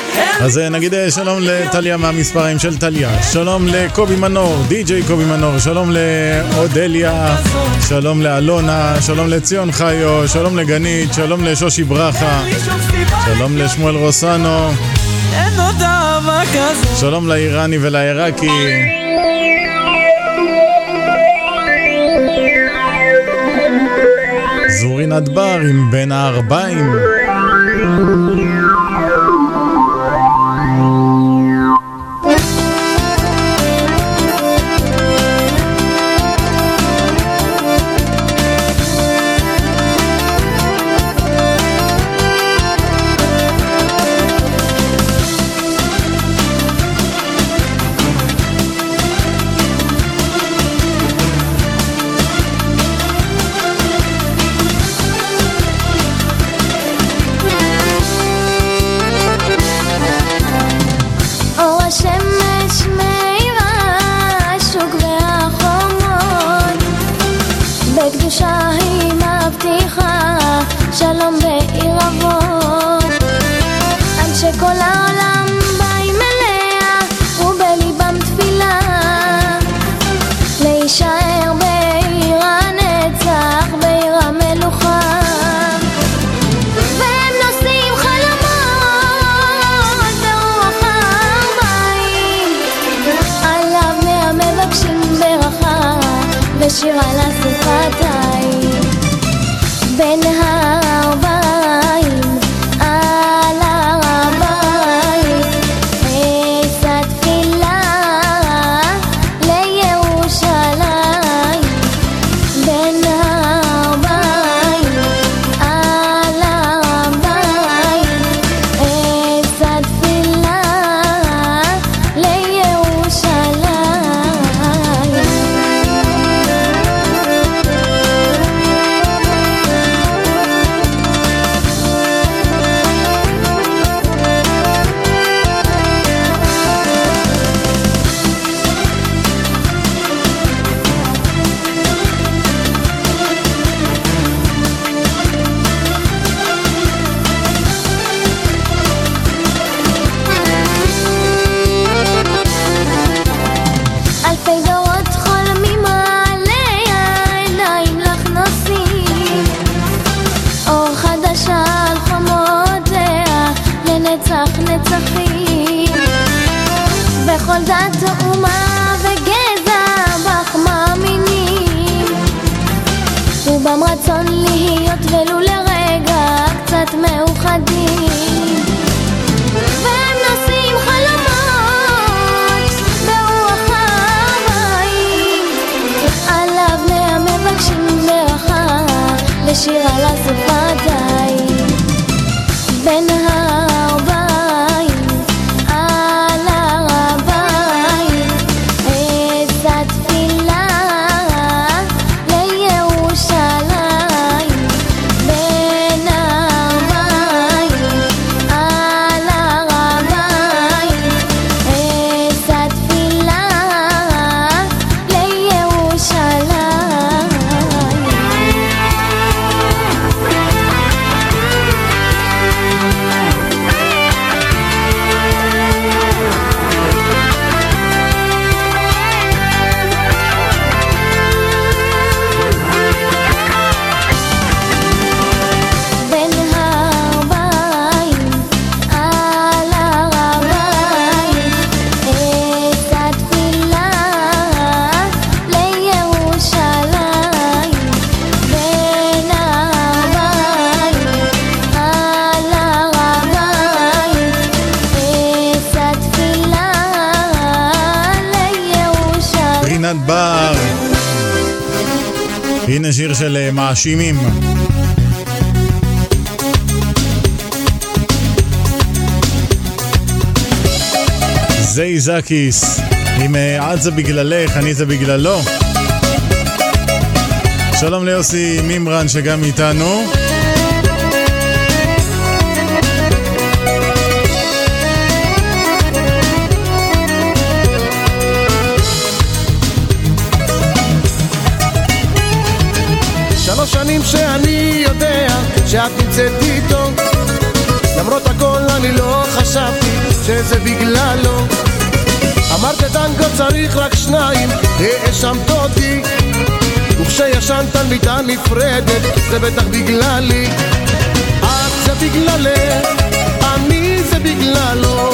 אז אה, נגיד אה, שלום לטליה מהמספרים של טליה, שלום לקובי מנור, די.ג'יי קובי מנור, שלום לאודליה, שלום לאלונה, שלום לציון חיו, שלום לגנית, שלום לשושי ברכה, שלום לשמואל רוסנו, שלום לאיראני ולעיראקי, זורין אדבר עם בין הערביים. מאשימים. זי זקיס, עם אה, את זה בגללך, אני זה בגללו. שלום ליוסי מימרן שגם איתנו. נמצאת איתו. למרות הכל אני לא חשבתי שזה בגללו. אמרת דנגו צריך רק שניים, האשמת אותי. וכשישנת על מיטה נפרדת זה בטח בגללי. את זה בגללך, אני זה בגללו.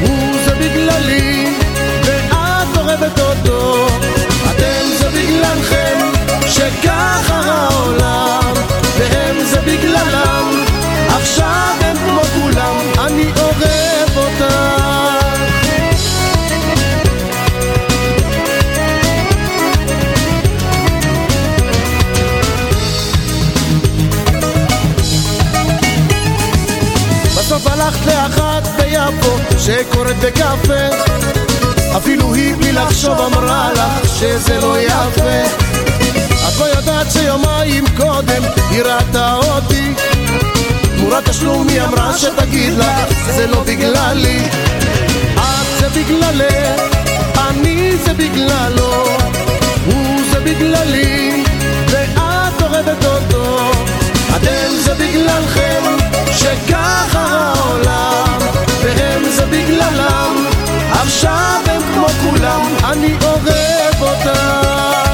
הוא זה בגללי. ואת אוהבת אותו. אתם זה בגללכם שככה העולם בגללם עכשיו הם כמו כולם אני אוהב אותם בסוף הלכת לאחת ביפו שקוראת בקפה. אפילו היא בלי לחשוב אמרה לך שזה לא יפה לא יודעת שיומיים קודם היא ראתה אותי. תמורת תשלום היא אמרה שתגיד לך זה לא בגללי. את זה בגללך, אני זה בגללו הוא זה בגללי ואת אוהבת אותו. אתם זה בגללכם שככה העולם והם זה בגללם. עכשיו הם כמו כולם אני אוהב אותם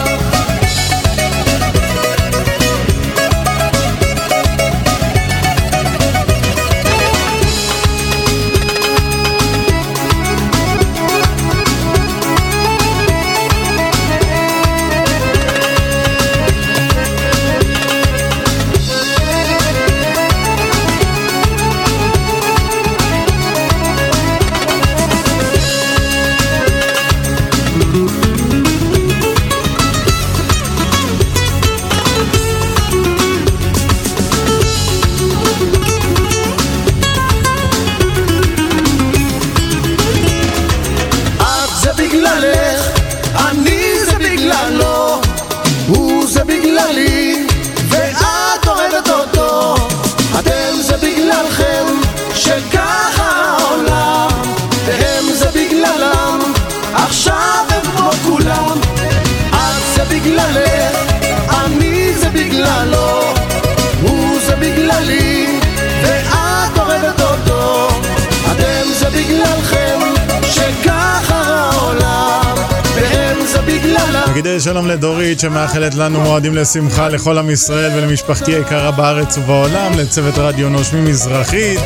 שלום לדורית שמאחלת לנו מועדים לשמחה לכל עם ישראל ולמשפחתי היקרה בארץ ובעולם, לצוות רדיו נושמים מזרחית.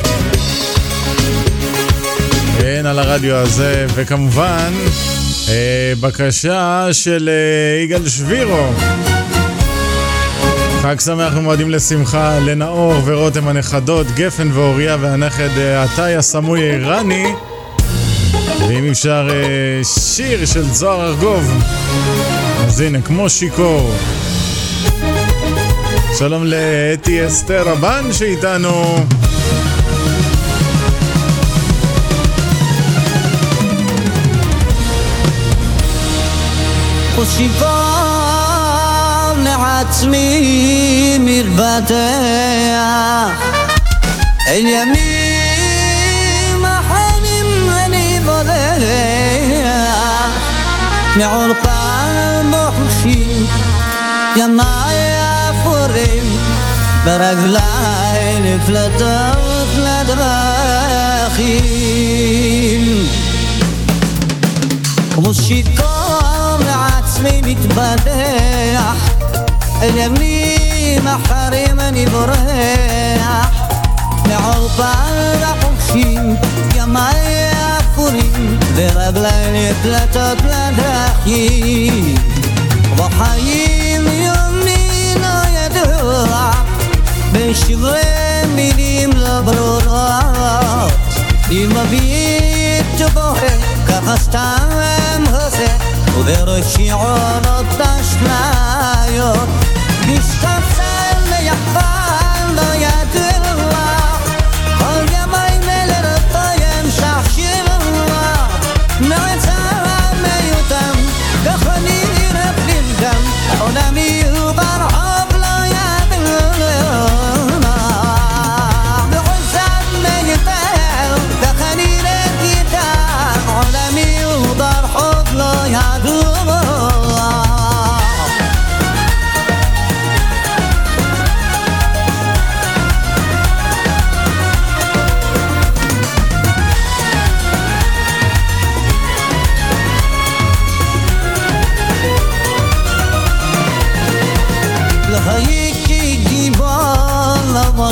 כן, על הרדיו הזה, וכמובן, אה, בקשה של אה, יגאל שבירו. חג שמח ומועדים לשמחה לנאור ורותם הנכדות, גפן ואוריה והנכד אה, עטאי הסמוי איראני. ואם אפשר אה, שיר של זוהר ארגוב. אז הנה, כמו שיכור. שלום לאתי אסתר רבן שאיתנו. ושיכור לעצמי מתבטח אין ימים אחרים אני בורח מעורפל מוחשי ימיי אפורים ברגליי נפלטות לדרכים. ושיכור לעצמי מתבדח אל ימים אחרים אני בורח. מעורפל החופשים ימיי אפורים ורגליי נפלטות לדרכים בחיים יומי לא ידוע בין שברי מילים לא ברורות אם מביט ובוהה ככה סתם עושה ודרך שיעורות אשליות משתפל ליחד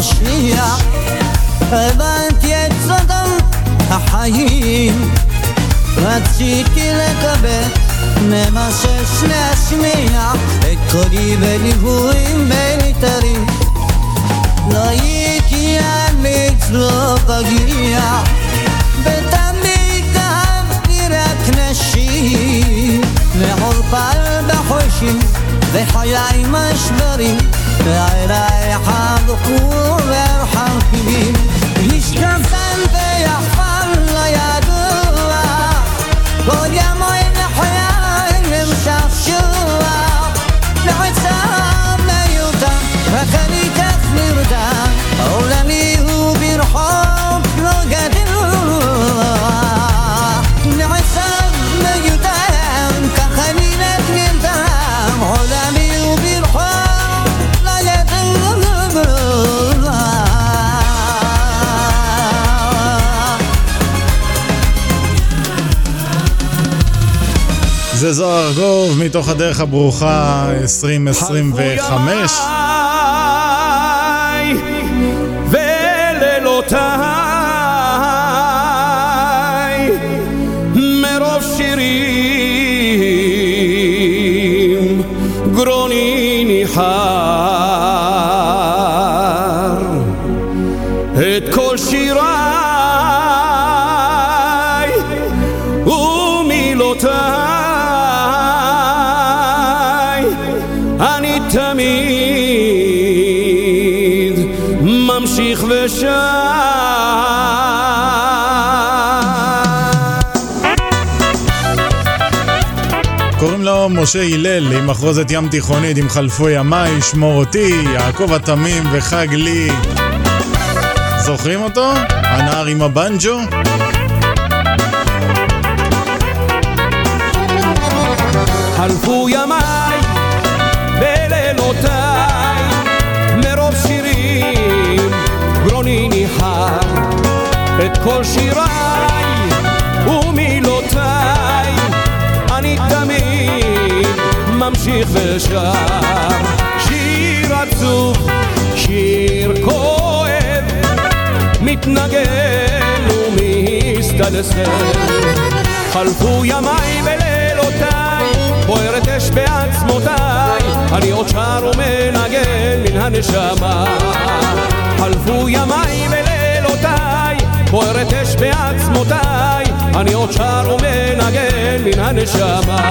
למשיח הבנתי את סודם החיים. רציתי לקבל ממשש להשמיע את קולי בליוויים מיתרים לא הייתי אמיץ לא פגיע. ותמיד אהבתי רק נשים. מעורפל בחושים וחיי משברים ועיניי חבקו ורחקים השתפן ויחפן לא ידוע כל ימי זה זוהר גוב מתוך הדרך הברוכה 2025. משה הלל עם מחרוזת ים תיכונית עם חלפו ימיי, שמור אותי, יעקב התמים וחג לי. זוכרים אותו? הנער עם הבנג'ו? חלפו ימיי בלילותיי מרוב שירים גרוני ניחר את כל שיריי ושר שיר עצוב, שיר כואב מתנגן ומסתלסל. חלפו ימיי בלילותיי בוערת אש בעצמותיי אני עוד שר ומנגן מן הנשמה. חלפו ימיי בלילותיי בוערת אש בעצמותיי אני עוד שר ומנגן מן הנשמה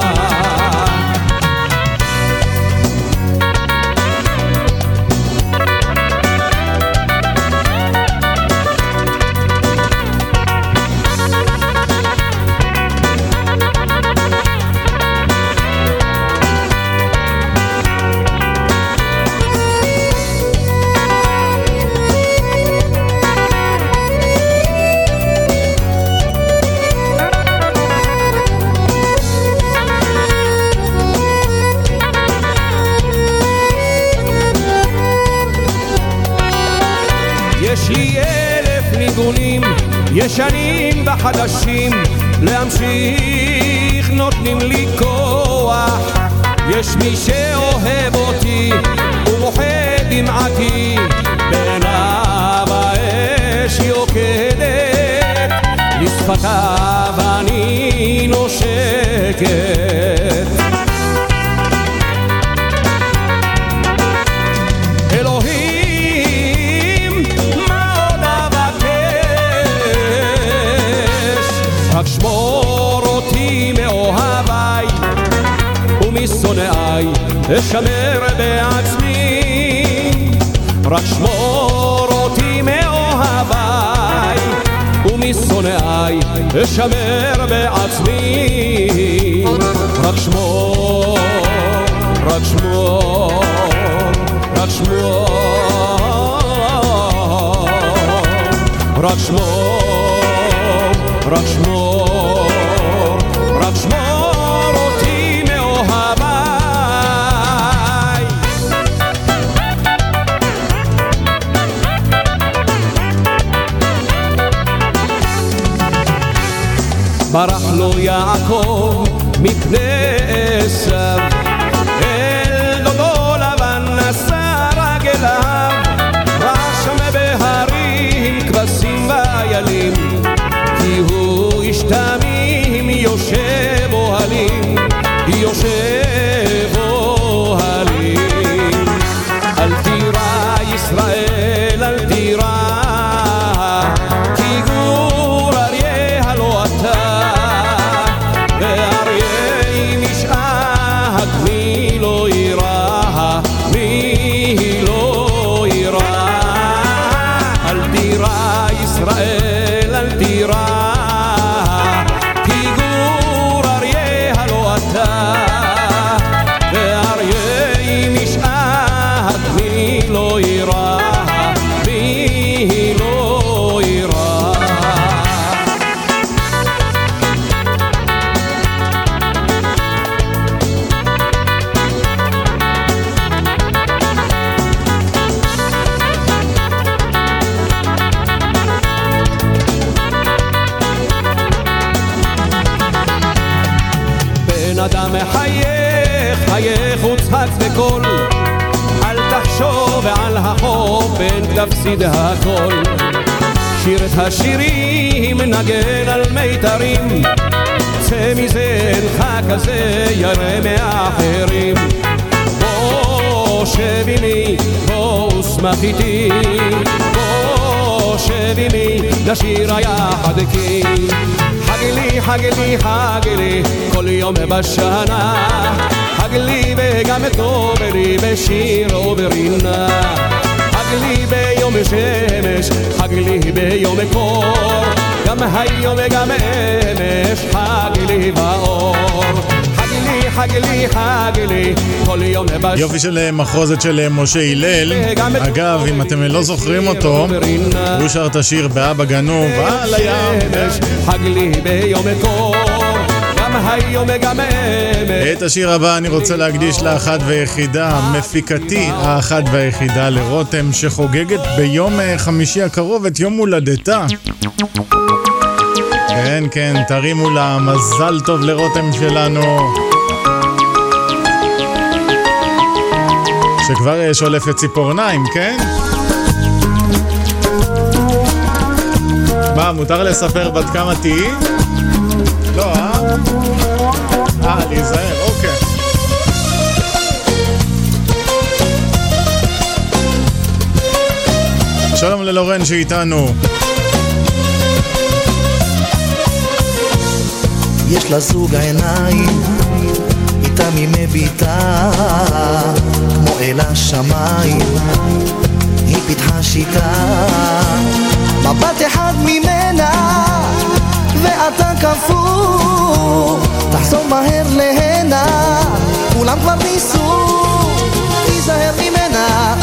ישנים וחדשים, להמשיך נותנים לי כוח. יש מי שאוהב אותי ומוחה דמעתי, בעיניו האש יוקדת, לשפתיו אני נושקת. אשמר בעצמי רק שמור אותי מאוהביי ומשונאיי אשמר בעצמי. רק שמור, רק שמור, רק שמור רק שמור, רק שמור, רק שמור ברח לו יעקב תפסיד הכל. שיר את השירים, נגן על מיתרים. צא מזה אינך כזה, ירא מאחרים. בוא שב עימי, בוא ושמח איתי. בוא שב עימי, נשיר היחד כי חג לי, חג לי, חג לי, כל יום בשנה. חג לי וגם טוב לי בשיר וברינה חג לי ביום שמש, חג לי ביום קור גם היום וגם אמש חג לי באור חג לי, חג לי, חג לי, כל יום בשנה יופי של אה, מחרוזת של אה, משה הלל. אגב, אם אתם לא זוכרים אותו, הוא שר את השיר באבא גנוב, על הים. חג לי ביום קור היום אמש את השיר הבא אני רוצה להקדיש לאחת ויחידה, מפיקתי האחת והיחידה לרותם, שחוגגת ביום אה, חמישי הקרוב את יום הולדתה. כן, כן, תרימו לה מזל טוב לרותם שלנו. שכבר אה, שולפת ציפורניים, כן? מה, מותר לספר בת כמה תהיי? אה? להיזהר, אוקיי. שלום ללורן שאיתנו. יש לה זוג עיניים, איתם היא מביטה, כמו אל השמיים, היא פיתחה שיטה, מבט אחד ממנה, ואתה קפוא, תחזור מהר להנה, כולם כבר ניסו, תיזהר ממנה,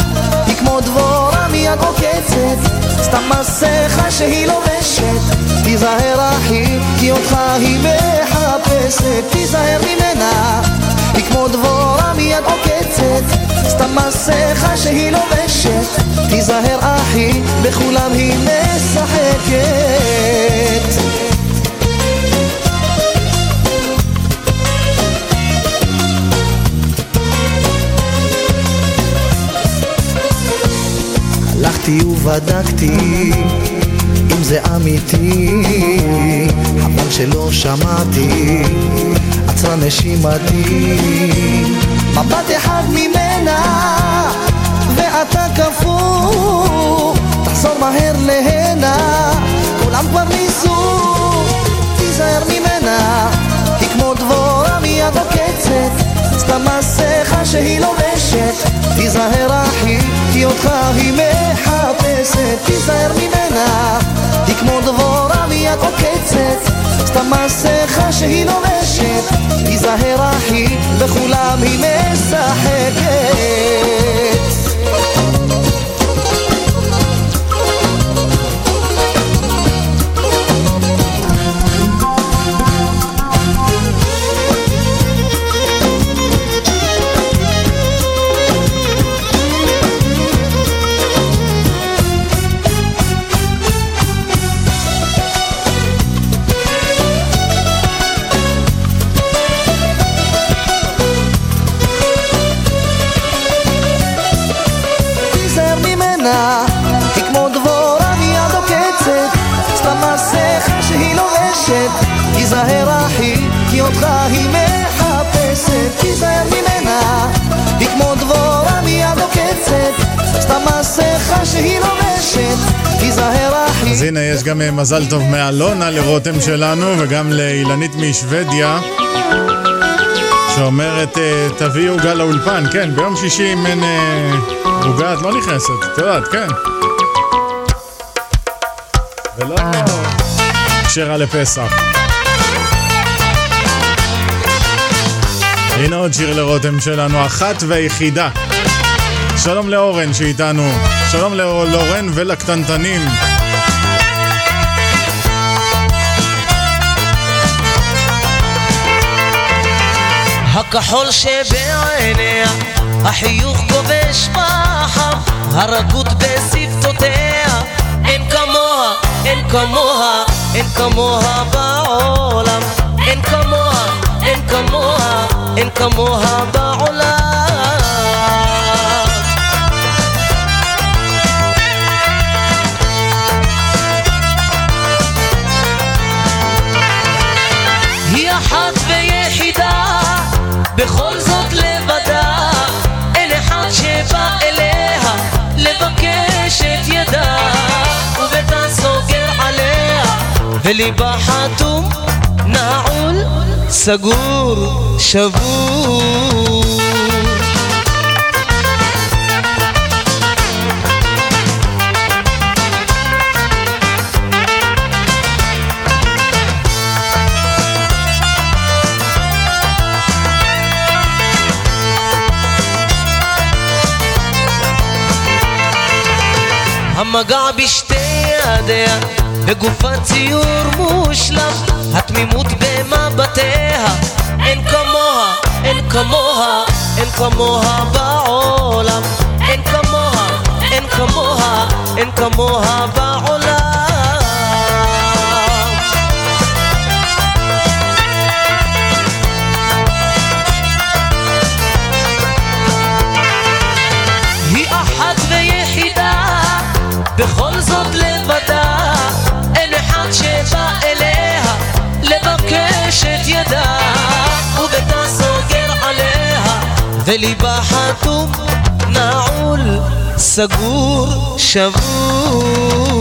היא כמו דבורה מיד עוקצת, סתם מסכה שהיא לובשת, תיזהר אחי, כי אותך היא מחפשת, תיזהר ממנה, היא כמו דבורה מיד עוקצת, סתם מסכה שהיא לובשת, תיזהר אחי, בכולם היא משחקת. הלכתי ובדקתי אם זה אמיתי, חבל שלא שמעתי, עצרה נשימתי. מבט אחד ממנה, ואתה קפוא, תחזור מהר להנה, כולם כבר ניסו, תיזהר ממנה, היא כמו דבורה מיד עוקצת, סתם המסכה שהיא לובשת תיזהר אחי, כי אותך היא מחפשת. תיזהר ממנה, היא כמו דבורה מיד עוקצת. סתם מסכה שהיא לובשת. תיזהר אחי, בכולם היא משחקת אז הנה, יש גם אה, מזל טוב מאלונה לרותם שלנו, וגם לאילנית משוודיה, שאומרת, אה, תביאי עוגה לאולפן. כן, ביום שישי אם אין אה, עוגה את לא נכנסת, את יודעת, כן. ולא כשרה לפסח. הנה עוד שיר לרותם שלנו, אחת והיחידה. שלום לאורן שאיתנו, שלום לאורן ולקטנטנים. הכחול שבעיניה, החיוך כובש בחם, הרגות בשפתותיה, אין כמוה, אין כמוה, אין כמוה בעולם, אין כמוה, אין כמוה, אין כמוה בעולם. היא אחת ויחידה, בכל זאת לבדה, אין אחד שבא אליה לבקש את ידה, וביתה סוגר עליה, וליבה חתום, נעול, סגור, שבור. המגע בשתי ידיה, בגופה ציור מושלם, התמימות במבטיה, אין כמוה, אין כמוה, אין כמוה בעולם, אין כמוה, אין כמוה, אין כמוה בעולם. אחד שבא אליה לבקש את ידה, וביתה סוגר עליה, וליבה חתום, נעול, סגור, שבור.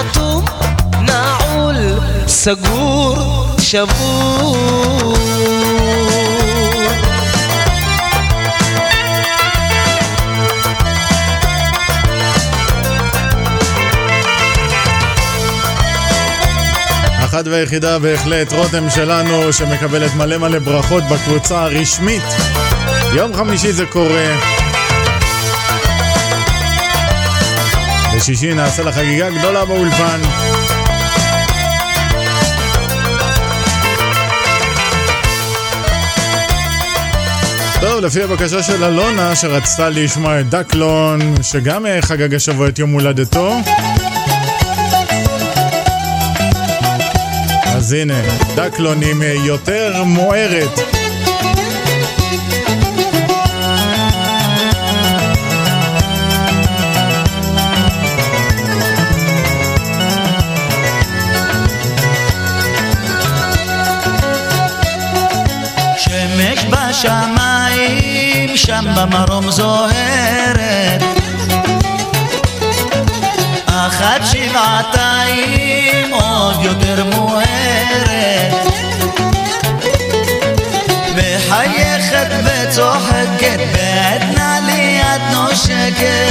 חתום, נעול, סגור, שבור. אחת והיחידה בהחלט, רותם שלנו, שמקבלת מלא מלא ברכות בקבוצה הרשמית. יום חמישי זה קורה. בשישי נעשה לה חגיגה גדולה באולפן. טוב, לפי הבקשה של אלונה, שרצתה לשמוע את דקלון, שגם אה, חגג השבוע את יום הולדתו. אז הנה, דקלון עם אה, יותר מוארת. שם במרום זוהרת. אחת שבעתיים עוד יותר מוארת. מחייכת וצוחקת, בעדנה ליד נושקת.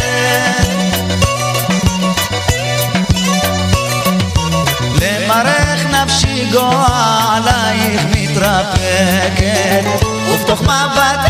למרך נפשי גואה עלייך מתרפקת ובתוך מבטך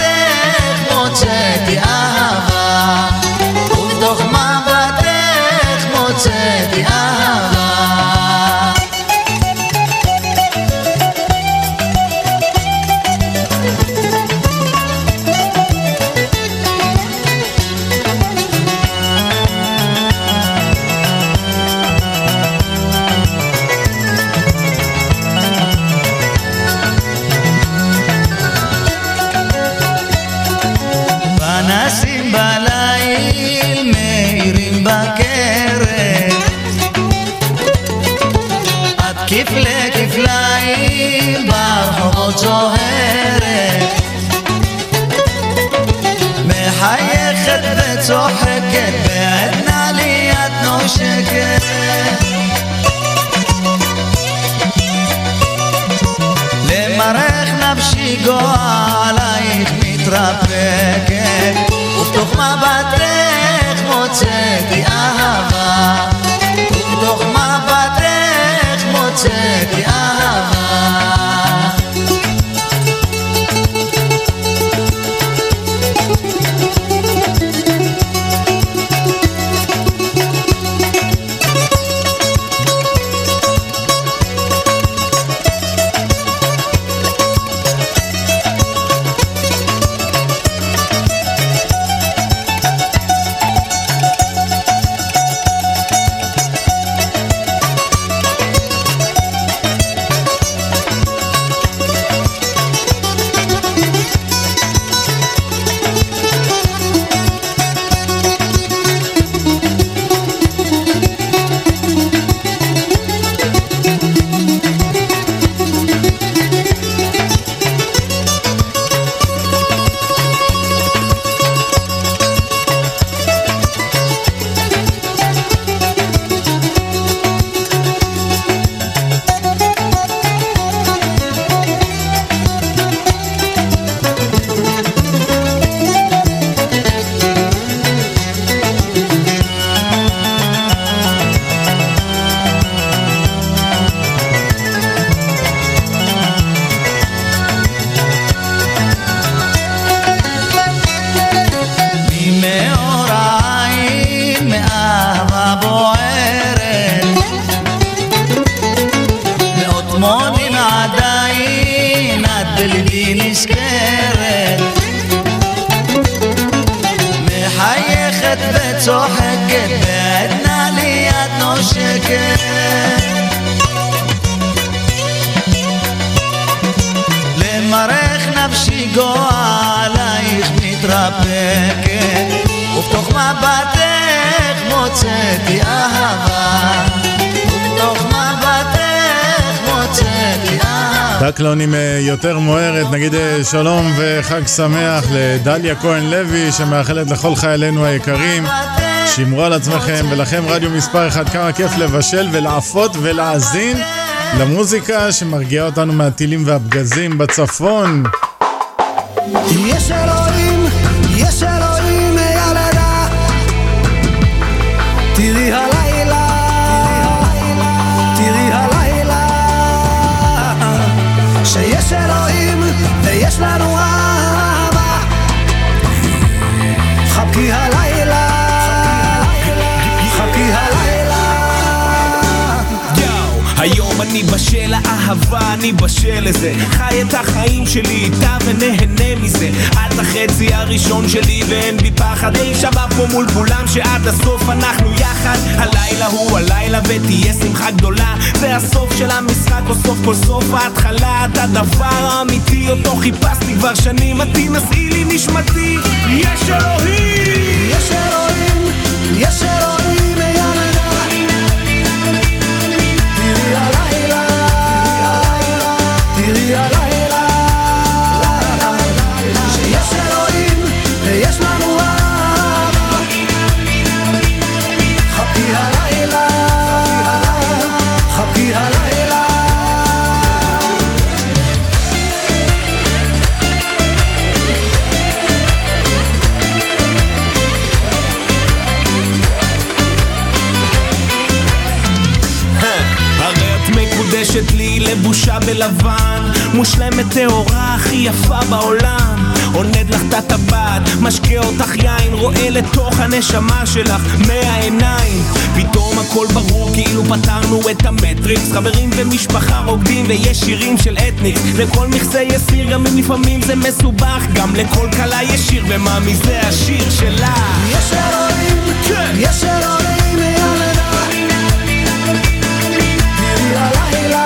שלום וחג שמח לדליה כהן לוי שמאחלת לכל חיילינו היקרים. שמרו על עצמכם ולכם רדיו מספר אחד כמה כיף לבשל ולעפות ולהאזין למוזיקה שמרגיעה אותנו מהטילים והפגזים בצפון. יש אלוהים, אני בשל לאהבה, אני בשל לזה. חי את החיים שלי איתה ונהנה מזה. את החצי הראשון שלי ואין בי פחד. אי שווה פה מול כולם שעד הסוף אנחנו יחד. הלילה הוא הלילה ותהיה שמחה גדולה. זה הסוף של המשחק או סוף כל סוף ההתחלה. את הדבר האמיתי אותו חיפשתי כבר שנים. את תינשאי לי נשמתי. יש אלוהים! יש אלוהים, יש אלוהים תראי הלילה שיש אלוהים ויש לנו אהבה חכי הלילה, חכי הלילה. מקודשת לי לבושה בלבן מושלמת טהורה הכי יפה בעולם. עונד לך את הטבעת, משקה אותך יין רואה לתוך הנשמה שלך מהעיניים פתאום הכל ברור כאילו פתרנו את המטריקס. חברים ומשפחה רוקדים ויש שירים של אתניקס לכל מכסה יש סיר גם אם לפעמים זה מסובך. גם לכל כלה יש שיר ומה מזה השיר שלה יש אלוהים, יש אלוהים ילדה תראי הלילה,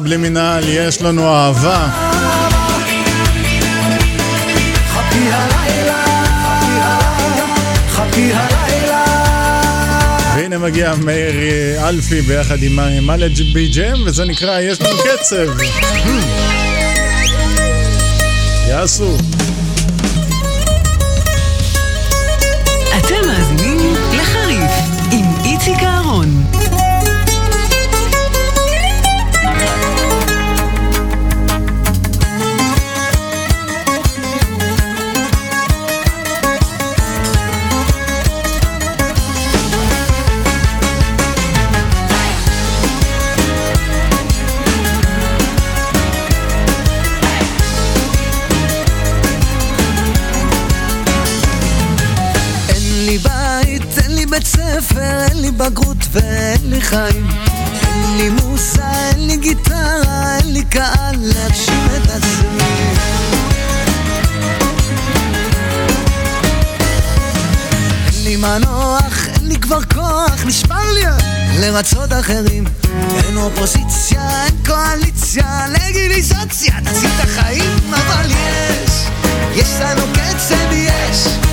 ביחד עם אה, סבלימינל, יש לנו אהבה. חכי הלילה, חכי הלילה והנה מגיע מאיר אה, אלפי ביחד עם אה, מאלג' בי ג'ם, וזה נקרא יש לנו קצב. יעשו. בגרות ואין לי חיים. אין לי מוסה, אין לי גיטרה, אין לי קהל להגשים את עצמי. אין לי מנוח, אין לי כבר כוח, נשבר לי לרצות אחרים. אין אופוזיציה, אין קואליציה, לגיליזציה, תציל את החיים, אבל יש, יש לנו קצב, יש.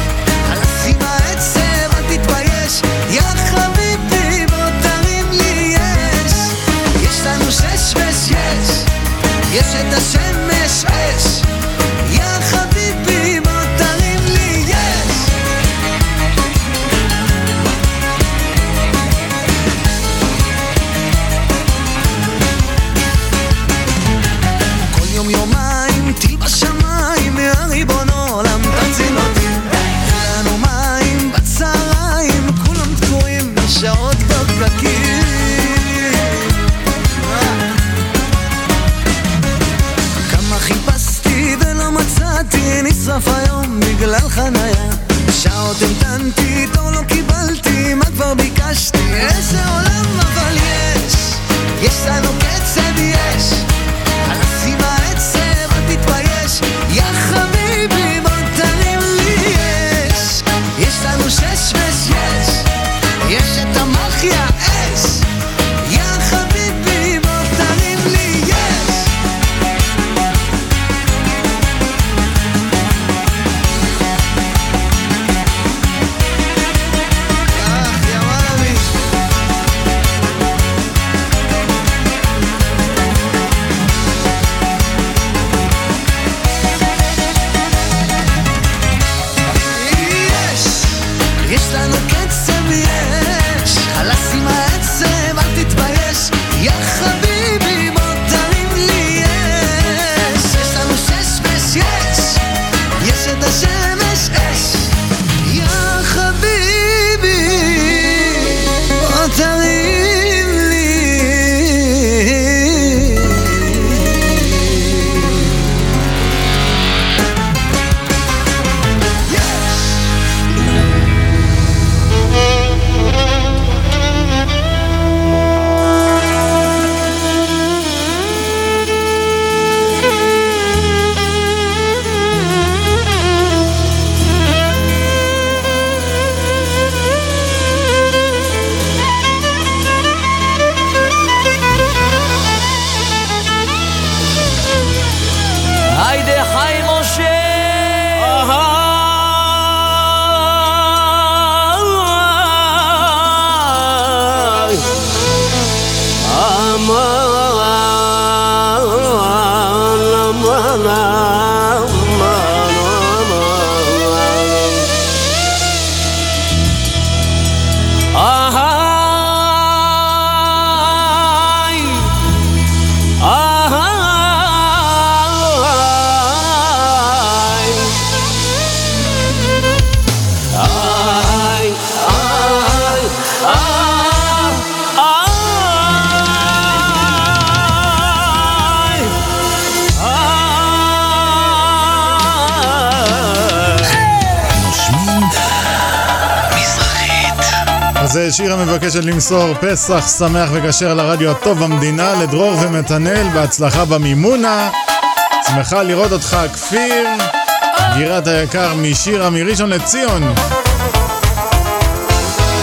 שירה מבקשת למסור פסח שמח וכשר לרדיו הטוב במדינה, לדרור ומתנאל, בהצלחה במימונה. שמחה לראות אותך, כפיר. גירת היקר משירה מראשון לציון.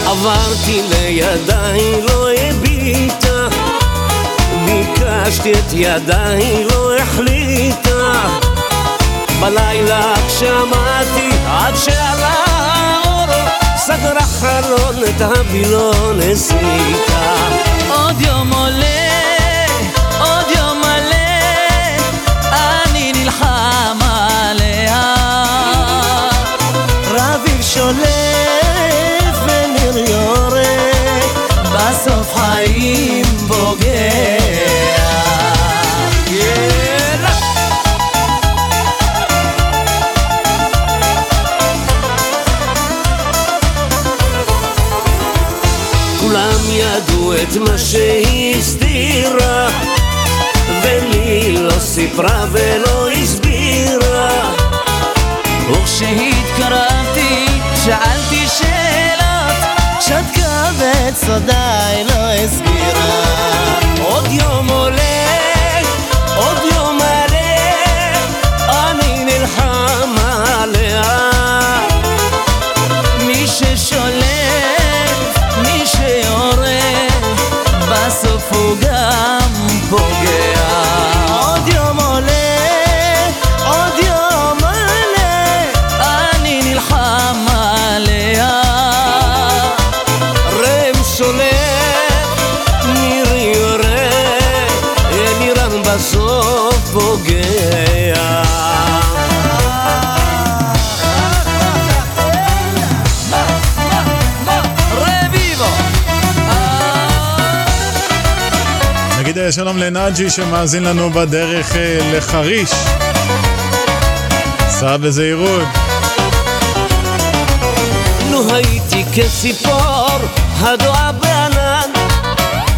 עברתי לידיי, לא הביטה, ביקשתי את ידיי, לא החליטה. בלילה כשמעתי עד שעלה סגרה חלון את הווילון הסיקה. עוד יום עולה, עוד יום מלא, אני נלחם עליה. רביב שולף וניר יורד, בסוף חיים פוגע. ידעו את מה שהיא הסתירה ולי לא סיפרה ולא הסבירה וכשהתקרבתי שאלתי שאלות, שתקה ואת סודיי לא הסגירה. עוד יום בסוף הוא שלום לנאג'י שמאזין לנו בדרך אה, לחריש. סע בזהירות. לו הייתי כציפור הדועה בענן,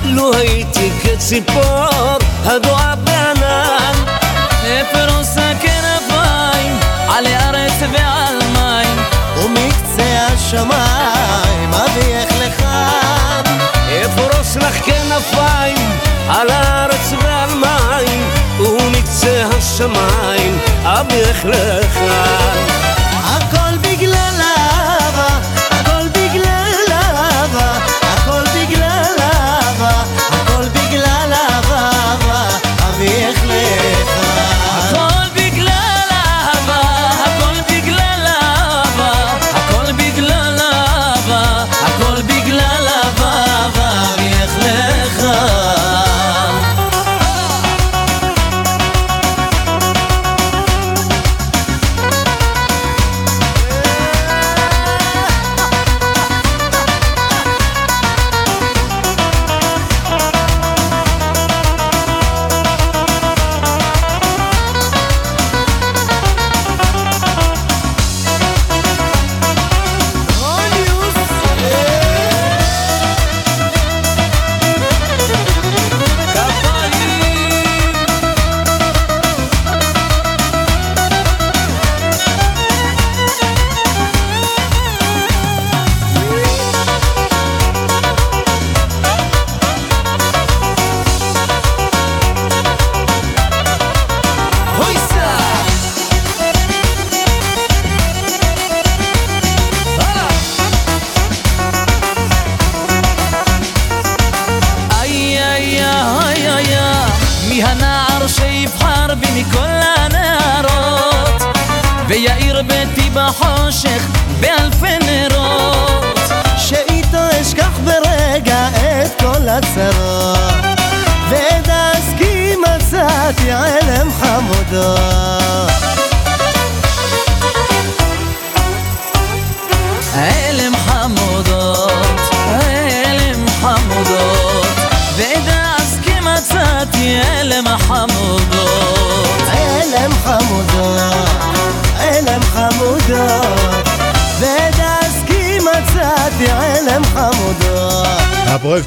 לו הייתי כציפור הדועה בענן, אפרוס הכנפיים על ארץ ועל מים ומקצה השמיים, אביאך לכאן. אפרוס לך כנפיים על הארץ ועל מים, ומקצה השמיים אביאך לכאן.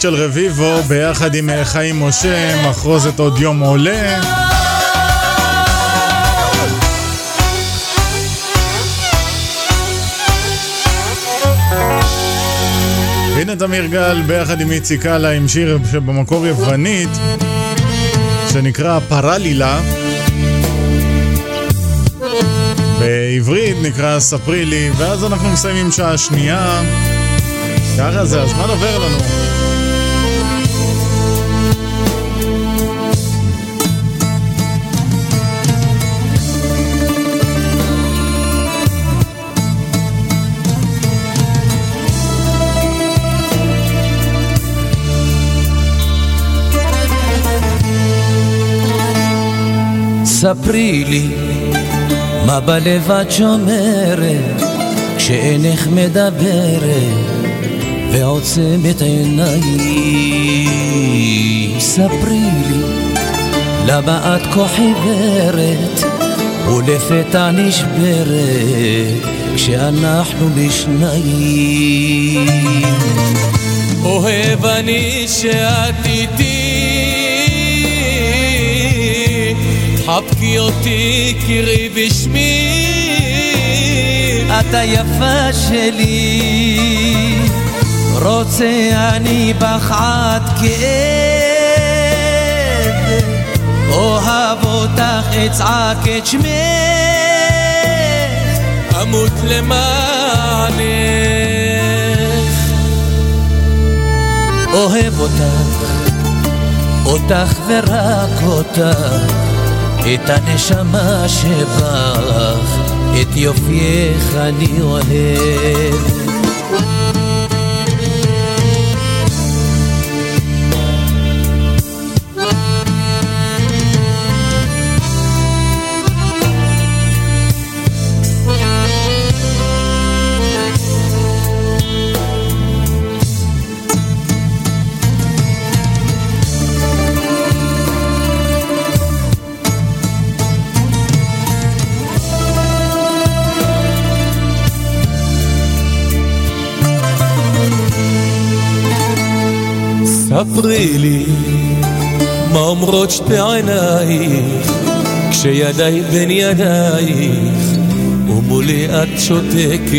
של רביבו ביחד עם אה, חיים משה, מחרוזת עוד יום עולה. הנה תמיר גל ביחד עם איציק קאלה עם שיר שבמקור יוונית שנקרא פרלילה בעברית נקרא ספרי לי ואז אנחנו מסיימים שעה שנייה. ככה זה, הזמן עובר לנו ספרי לי מה בלב את שומרת כשאינך מדברת ועוצמת עיניים ספרי לי למה את כה חיוורת ולפתע נשברת כשאנחנו בשניים. אוהב אני שאת איתי חבקי אותי קראי בשמי. את היפה שלי. רוצה אני בך עד כאב. אוהב אותך אצעק את שמך אמות למענך. אוהב אותך, אותך ורק אותך, את הנשמה שבך, את יופייך אני אוהב. ספרי לי מה אומרות שתי עינייך כשידיי בין ידייך ומולי את שותקת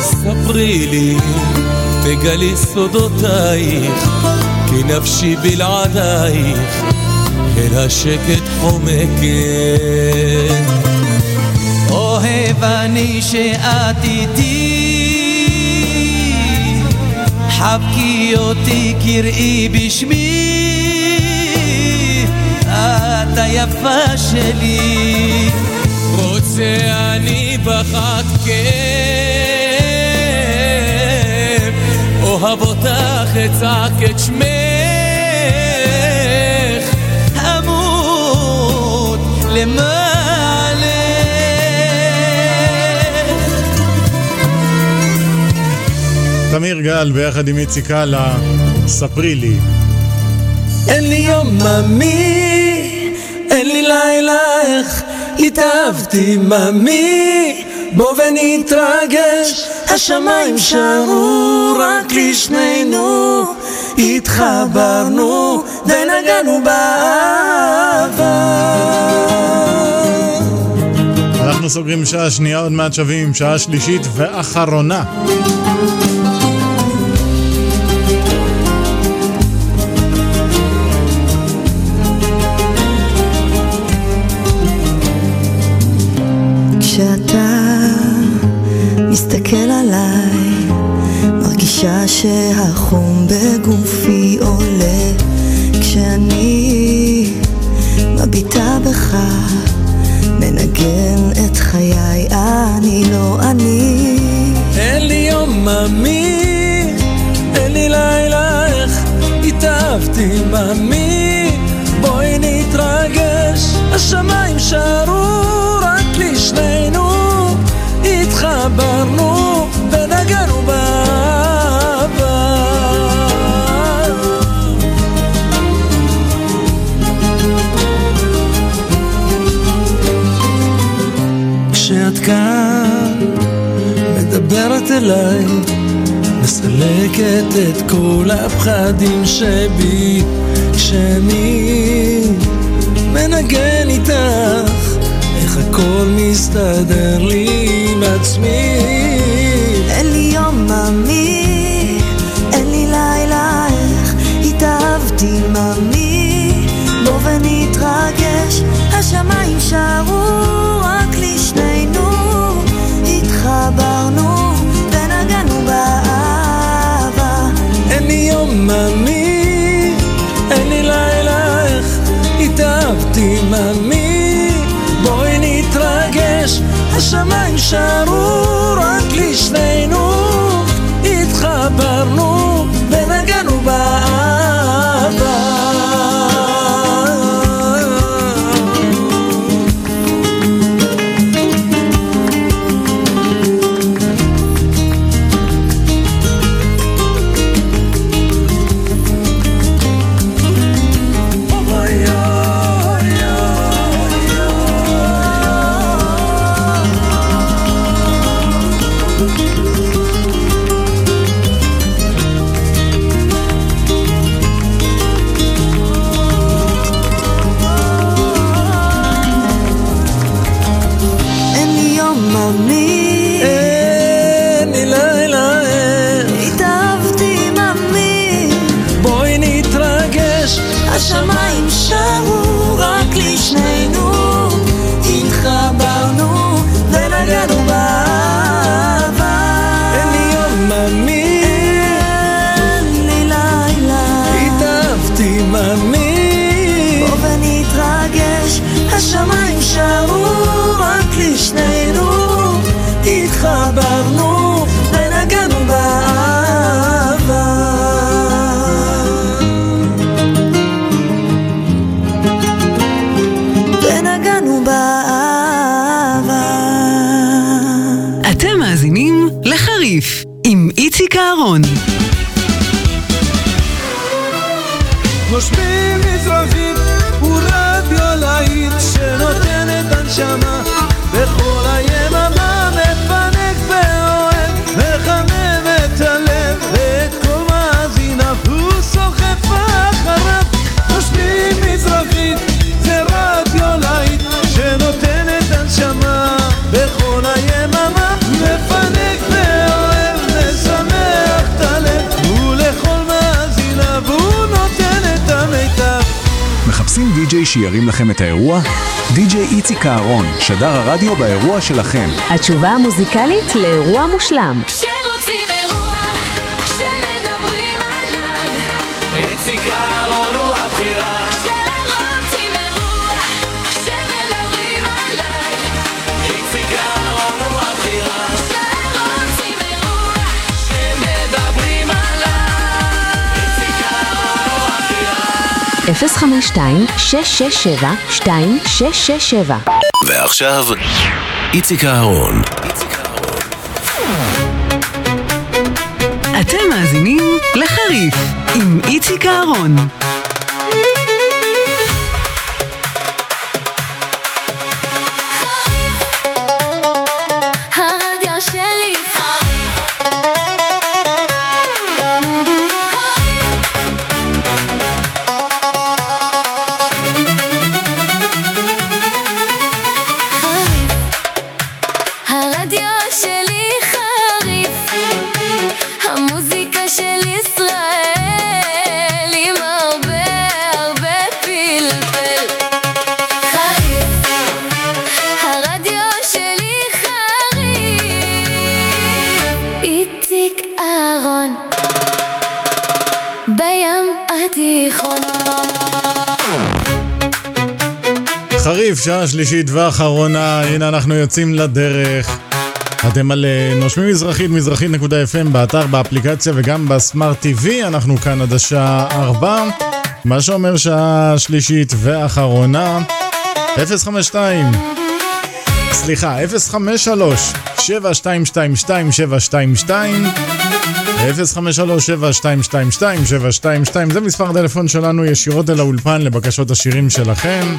ספרי לי, תגלי סודותייך, כי נפשי בלעדייך, אל השקט חומקת. אוהב אני שאת איתי חבקי אותי קראי בשמי את היפה שלי רוצה אני בחת כאב אוהב אותך אצעק את שמך אמות למען תמיר גל ביחד עם איציק קאלה, ספרי לי. אין לי יום ממי, אין לי לילה איך התאהבתי ממי בוא ונתרגש, השמיים שרו רק לשנינו התחברנו ונגענו באהבה אנחנו סוגרים שעה שנייה, עוד מעט שווים שעה שלישית ואחרונה. אהרון, שדר הרדיו באירוע שלכם. התשובה המוזיקלית לאירוע מושלם. 052-667-2667 ועכשיו, איציק אהרון. אתם מאזינים לחריף עם איציק אהרון. שעה שלישית ואחרונה, הנה אנחנו יוצאים לדרך. אתם על אה, נושמים מזרחית, מזרחית.fm, באתר, באפליקציה וגם בסמארט TV, אנחנו כאן עד השעה 4, מה שאומר שעה שלישית ואחרונה, 052, סליחה, 053, 7222 722 053-7222-722 זה מספר הטלפון שלנו ישירות אל האולפן לבקשות השירים שלכם.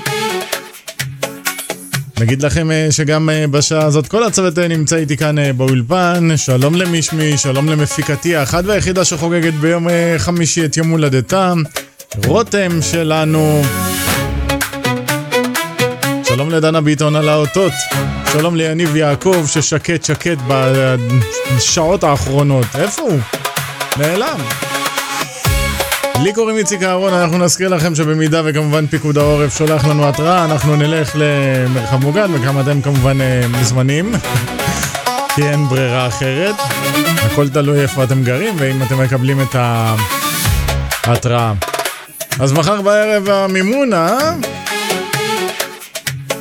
נגיד לכם אה, שגם אה, בשעה הזאת כל הצוות אה, נמצא איתי כאן באולפן. שלום למישמי, שלום למפיקתי האחת והיחידה שחוגגת ביום חמישי את יום הולדתה, רותם שלנו. שלום לדנה ביטון על האותות. שלום ליניב יעקב ששקט שקט בשעות האחרונות. איפה הוא? נעלם. לי קוראים איציק אהרון, אנחנו נזכיר לכם שבמידה וכמובן פיקוד העורף שולח לנו התראה, אנחנו נלך למרחב מוגן, וגם אתם כמובן אה, מוזמנים, כי אין ברירה אחרת. הכל תלוי איפה אתם גרים, ואם אתם מקבלים את ההתראה. אז מחר בערב המימון, אה?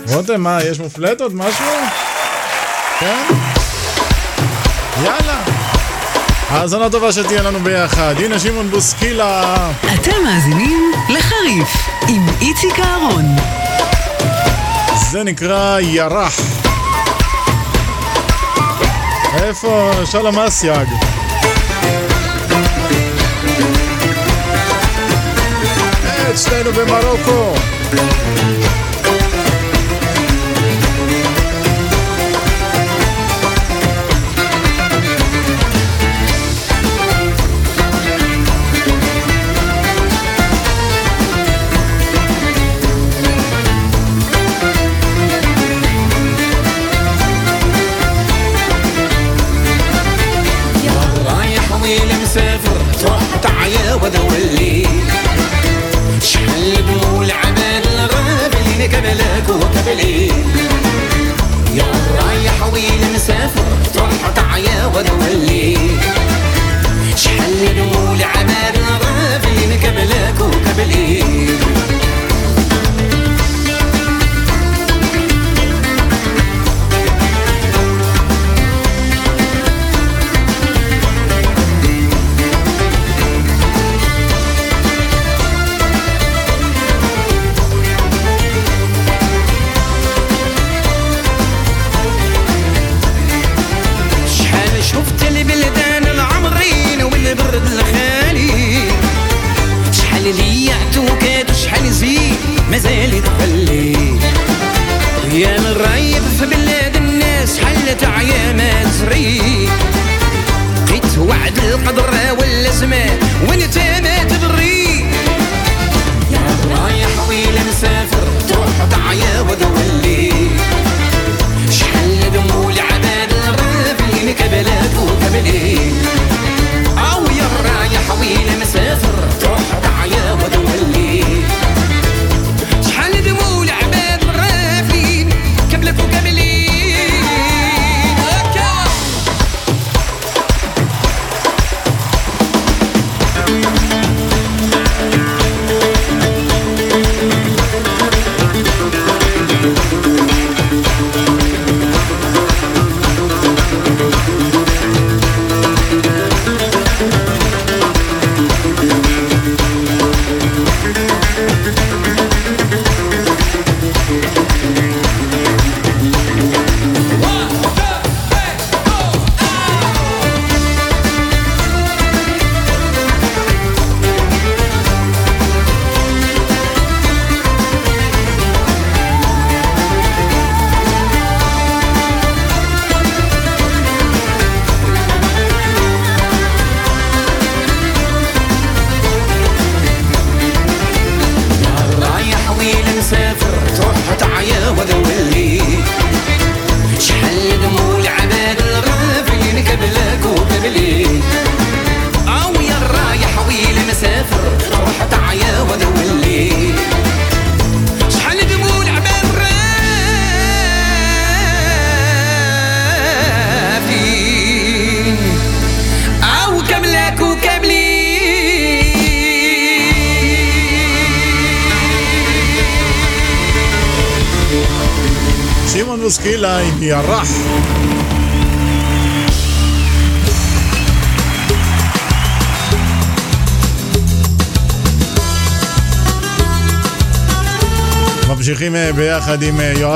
רותם, מה, יש מופלטות? משהו? כן? יאללה. האזנה טובה שתהיה לנו ביחד. הנה שמעון בוסקילה. אתם מאזינים לחריף עם איציק אהרון. זה נקרא ירח. איפה שלום אסיאג? אצלנו במרוקו.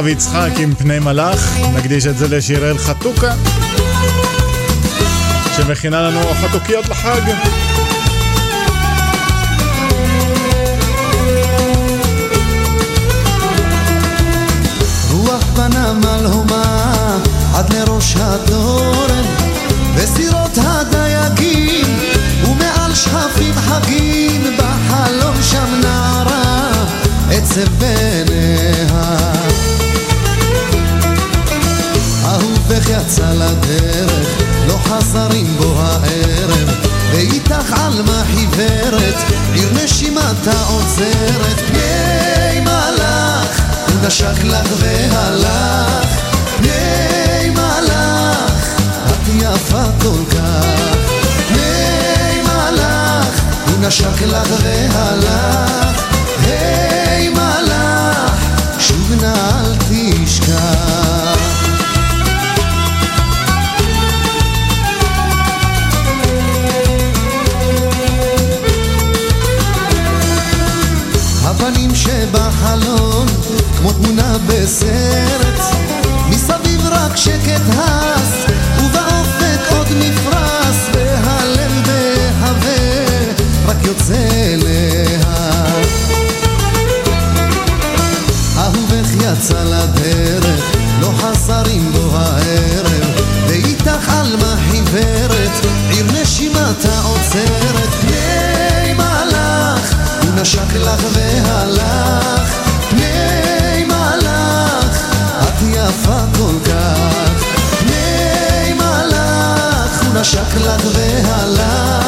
יואב יצחק עם פני מלאך, נקדיש את זה לשיראל חתוקה, שמכינה לנו חתוקיות לחג. רוח בנמל הומה עד לראש התורן וסירות הדייגים ומעל שכפים חגים בחלום שם נערה עצב בעיניה יצא לדרך לא חזר עם בוא הערב. ואיתך עלמה חיוורת עיר נשימתה עוזרת פני מלאך הוא נשק לך והלך. פני מלאך את יפה כל כך. פני מלאך הוא נשק לך והלך. היי מלאך שוב נא שבחלון כמו תמונה בסרט. מסביב רק שקט הס ובאופק עוד מפרש והלב בהווה רק יוצא אליה אהובך יצא לדרך לא חסר עם בוא הערב ואיתך עלמה חיוורת עיר נשימתה עוצרת פני מלאך הוא נשק לך והלך לך והלך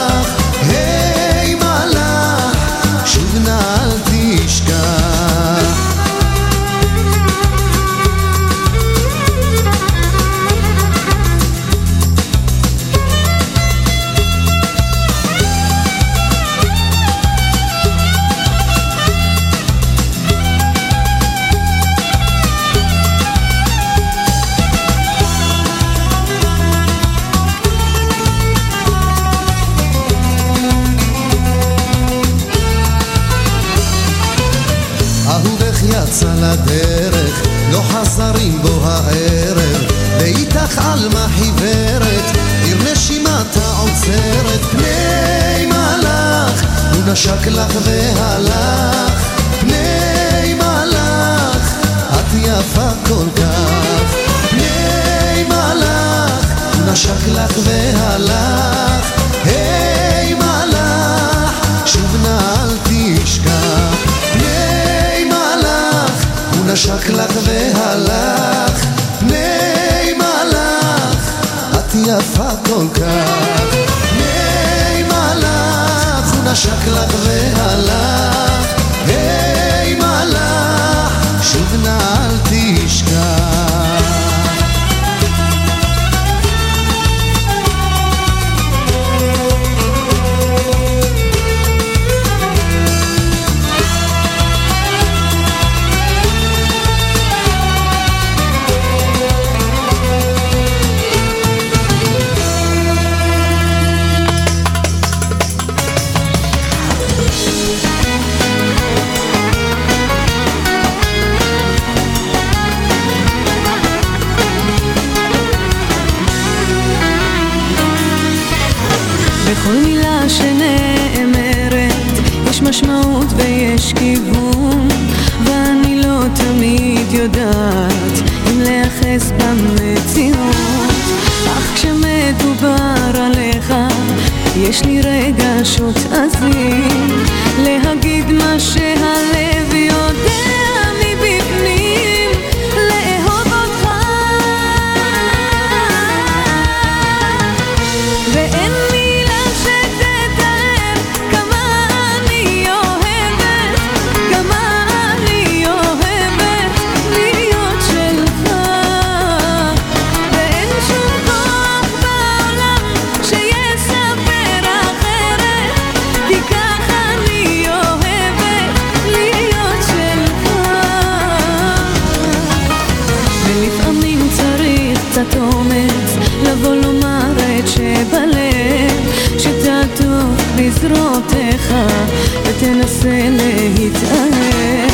יפה כל כך, פני מלאך, הוא נשק לך והלך, יודעת אם להיאחז במציאות. אך כשמדובר עליך יש לי רגשות עזים. להגיד מה שהלב יודע ותנסה להתאהב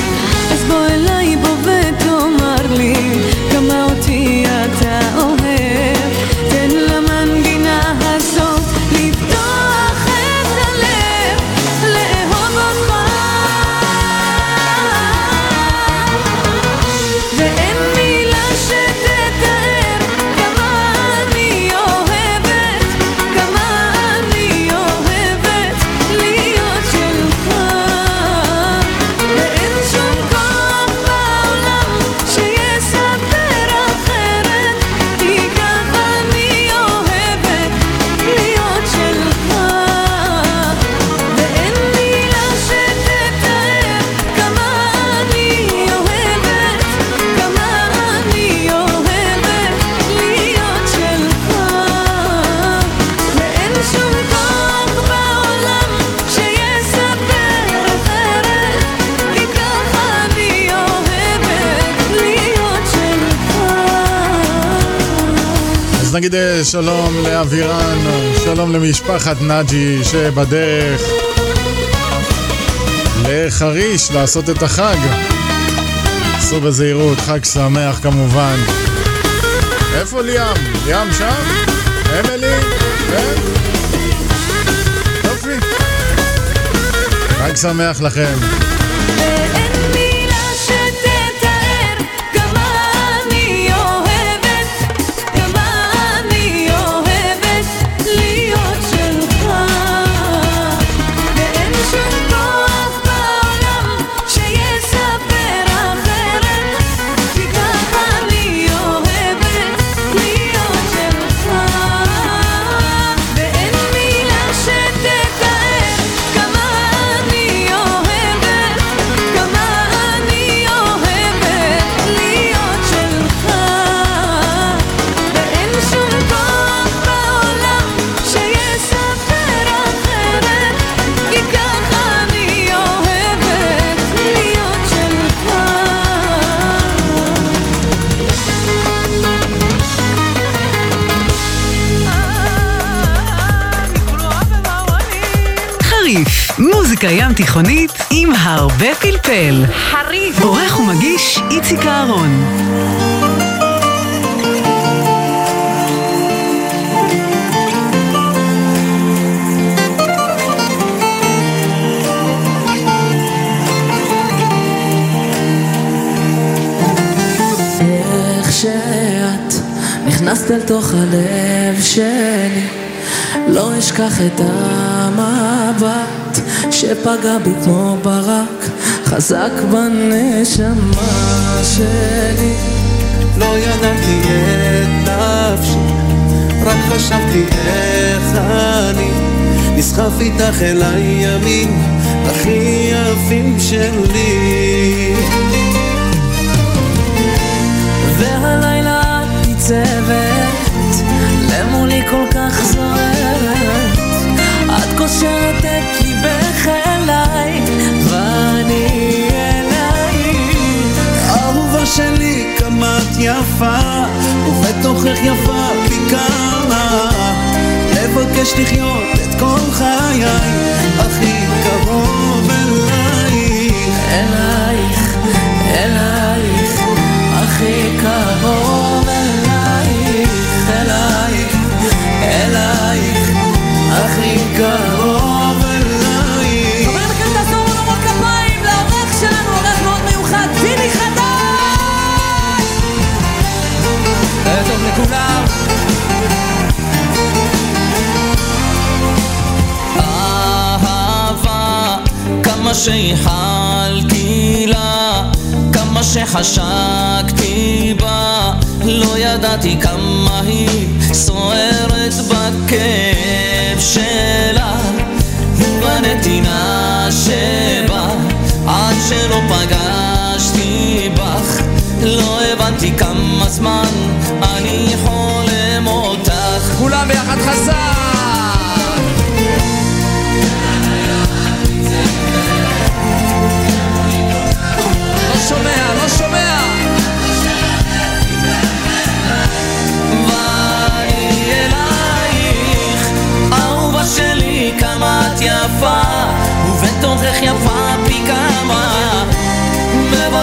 אז בוא אליי שלום לאבירן, שלום למשפחת נאג'י שבדרך לחריש לעשות את החג. עשו בזהירות, חג שמח כמובן. איפה ליאם? ליאם שם? אמילי? כן? יופי. חג שמח לכם. מוזיקה ים תיכונית עם הרבה פלפל. חריף. עורך ומגיש איציק אהרון. שאת נכנסת אל תוך הלב שלי לא אשכח את המבט שפגע בי כמו ברק חזק בנשמה שלי. לא ידעתי את נפשי, רק חשבתי איך אני. נסחף איתך אל הימים הכי יפים שלי. והלילה את ניצבת למולי כל כך זוהרת שלי, כמה את יפה, ובתוכך יפה פי כמה. מבקש לחיות את כל חיי, הכי קרוב אלייך. אלייך, אלייך, הכי קרוב כמה שחשקתי בה, לא ידעתי כמה היא סוערת בכאב שלה, ובנתינה שבה, עד שלא פגשתי בך, לא הבנתי כמה זמן אני חולם אותך. כולם ביחד חזק!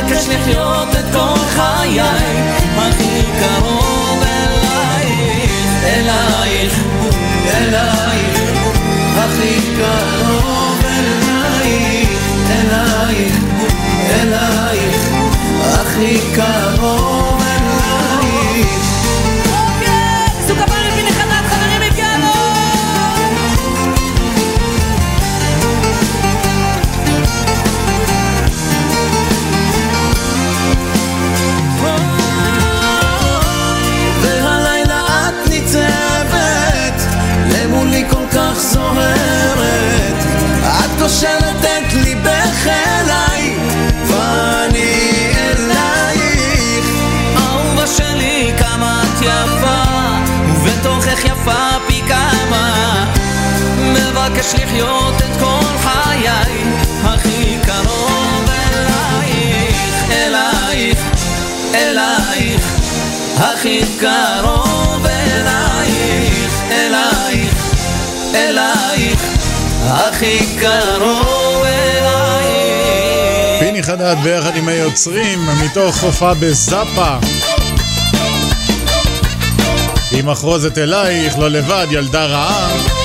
מבקש לחיות את כל חיי, הכי קרוב אלייך, אלייך, אלייך, הכי קרוב אלייך, אלייך, אלייך, הכי קרוב מבקש לחיות את כל חיי. הכי קרוב אלייך, אלייך, אלייך. הכי קרוב אלייך, אלייך, אלייך. הכי קרוב חדד ביחד עם היוצרים מתוך הופעה בזאפה. היא מחרוזת אלייך, לא לבד, ילדה רעה.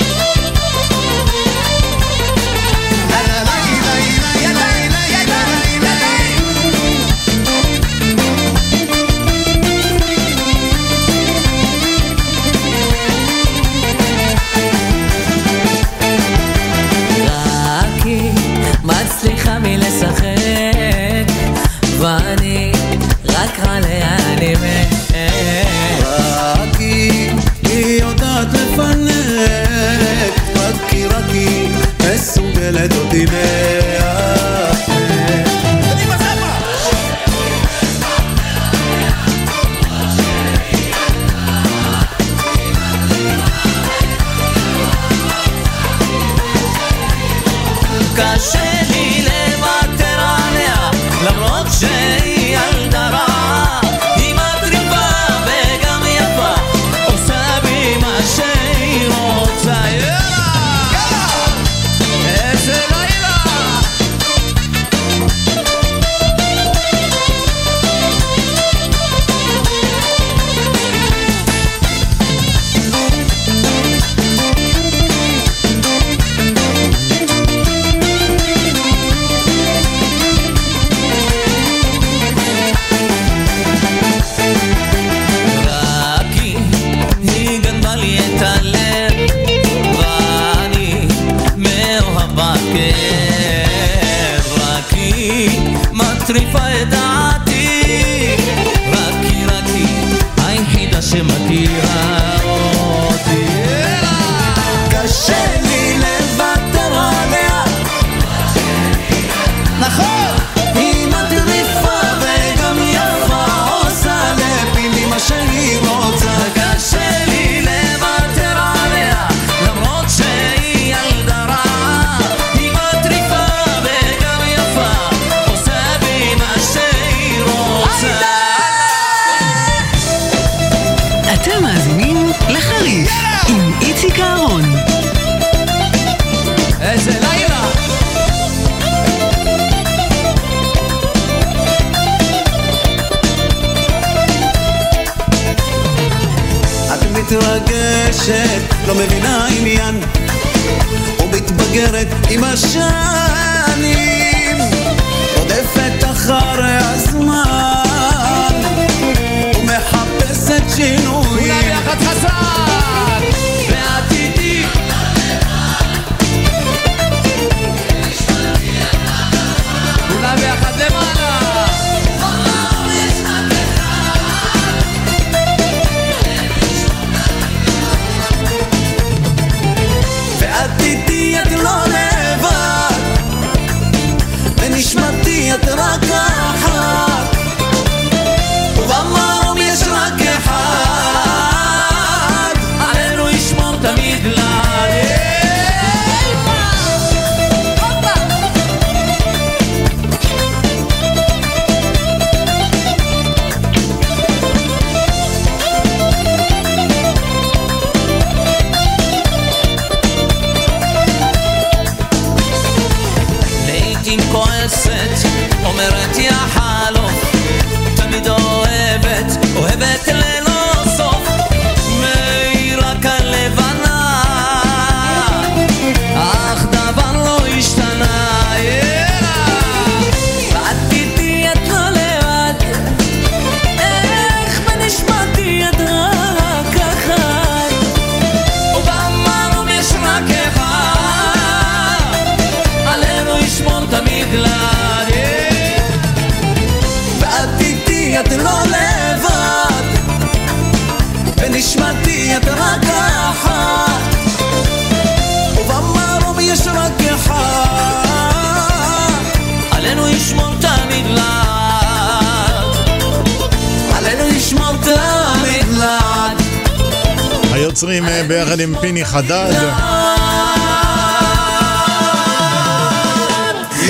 חדד.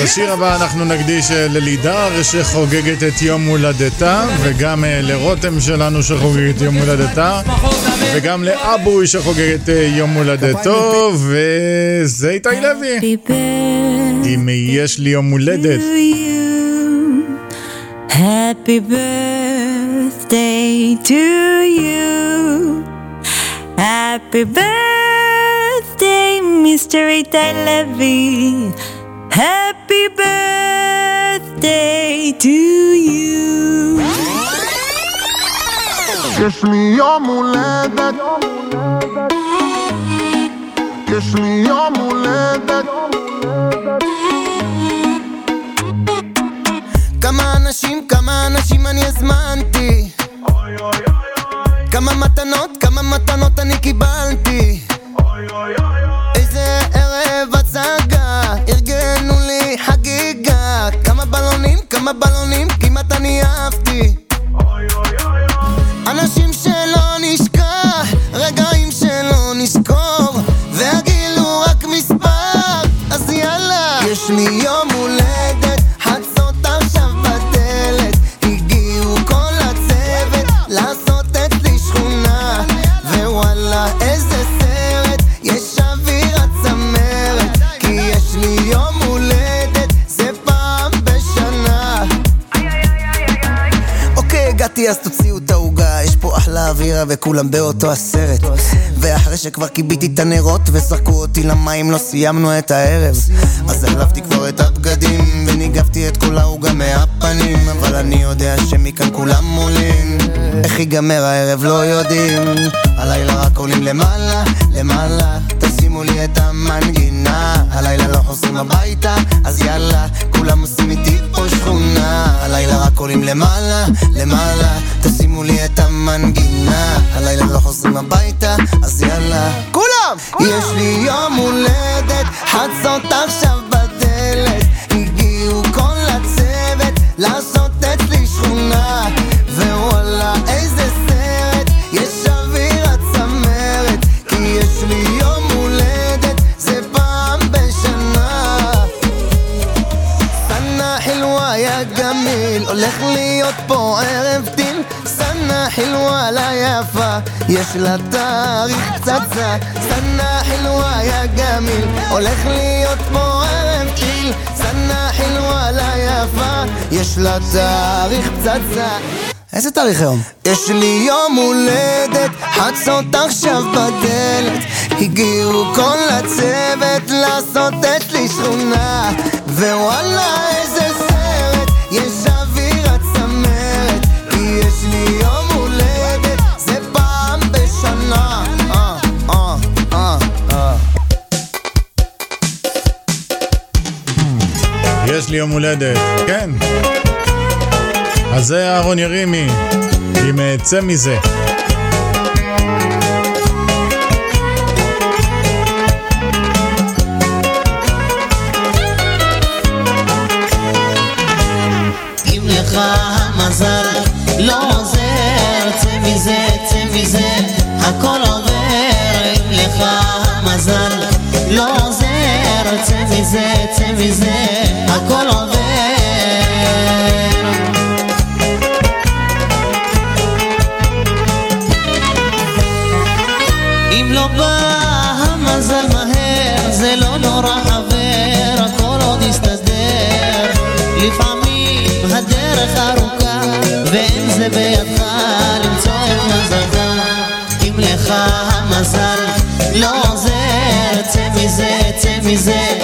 בשיר הבא אנחנו נקדיש אה, ללידר שחוגגת את יום הולדתה וגם אה, לרותם שלנו שחוגגת יום הולדתה וגם לאבוי שחוגג את אה, יום הולדתו וזה איתי לוי אם יש לי יום הולדת. Happy birthday to you. Happy birthday. Mr. Itai Levy. Happy birthday to you. יש לי יום הולדת יש לי יום הולדת כמה אנשים, כמה אנשים אני הזמנתי כמה מתנות, כמה מתנות אני קיבלתי איזה כמה בלונים, כמעט אני עפתי וכולם באותו הסרט. ואחרי שכבר כיביתי את הנרות וזרקו אותי למים לא סיימנו את הערב. אז החלפתי כבר את הבגדים וניגבתי את כל העוגה מהפנים. אבל אני יודע שמכאן כולם עולים. איך ייגמר הערב לא יודעים. הלילה רק עולים למעלה, למעלה. תשימו לי את המנגינה. הלילה לא חוזרים הביתה אז יאללה כולם עושים איתי פה שכונה הלילה רק עולים למעלה, למעלה תשימו לי את המנגינה הלילה לא חוזרים הביתה אז יאללה כולם! יש לי יום הולדת חצות עכשיו יפה יש לה תאריך פצצה סנה חילווה יא גמיל. הולך להיות פה ערב טיל סנה חילווה לה יפה יש לה תאריך פצצה. איזה תאריך היום? יש לי יום הולדת, חצות עכשיו בדלת. הגיעו כל הצוות לעשות אצלי שכונה ווואלה יש לי יום הולדת, כן. אז זה אהרון ירימי, אה. אם המזל לא מזה. אם לא עוזר, צא מזה, צא מזה, הכל עובר. אם לא בא המזל מהר, זה לא נורא חבר, הכל עוד יסתדר. לפעמים הדרך ארוכה, ואין זה בידך למצוא את מזלך. אם לך המזל לא מזה, צא מזה,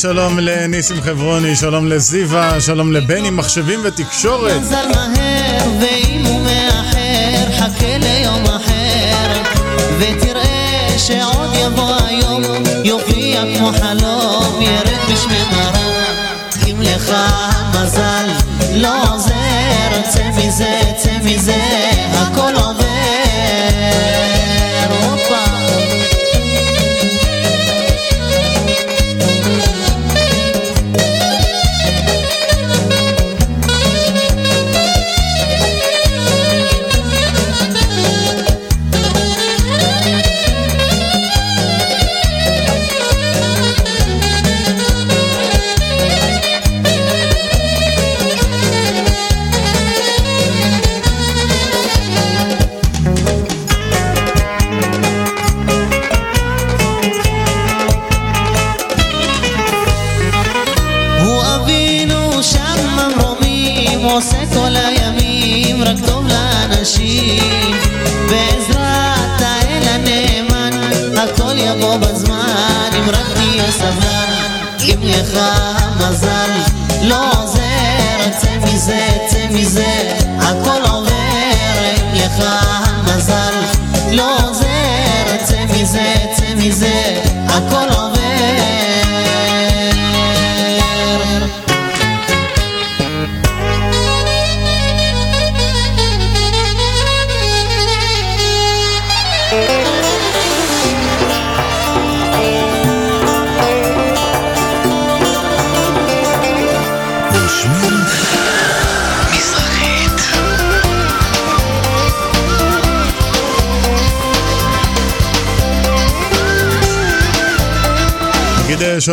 שלום לניסים חברוני, שלום לזיווה, שלום לבני מחשבים ותקשורת. יזל מזל, לא עוזר, צא מזה, צא מזה.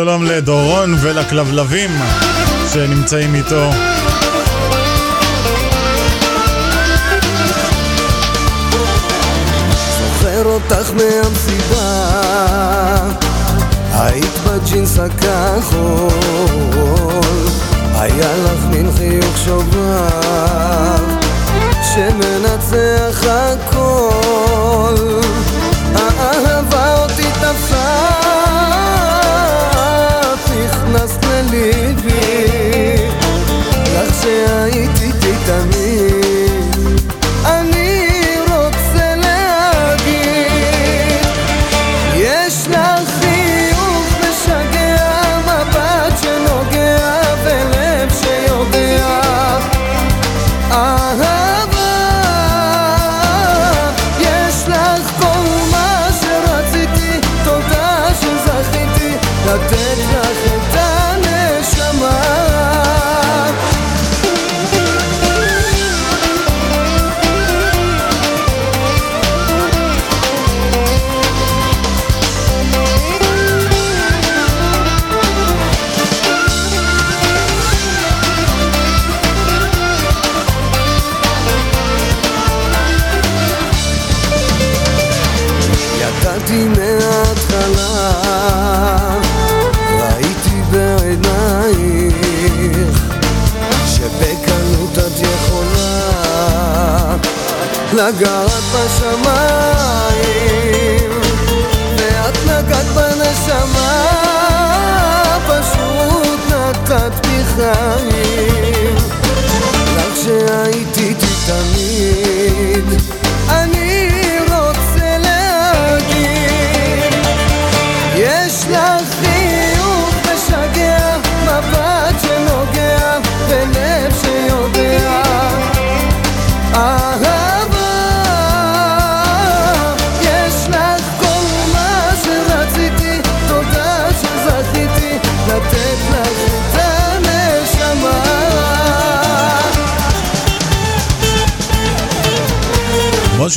שלום לדורון ולכלבלבים שנמצאים איתו. זוכר אותך מהמסיבה, היית בג'ינס הכחול, היה לך מין חיוך שובר, שמנצח הכל.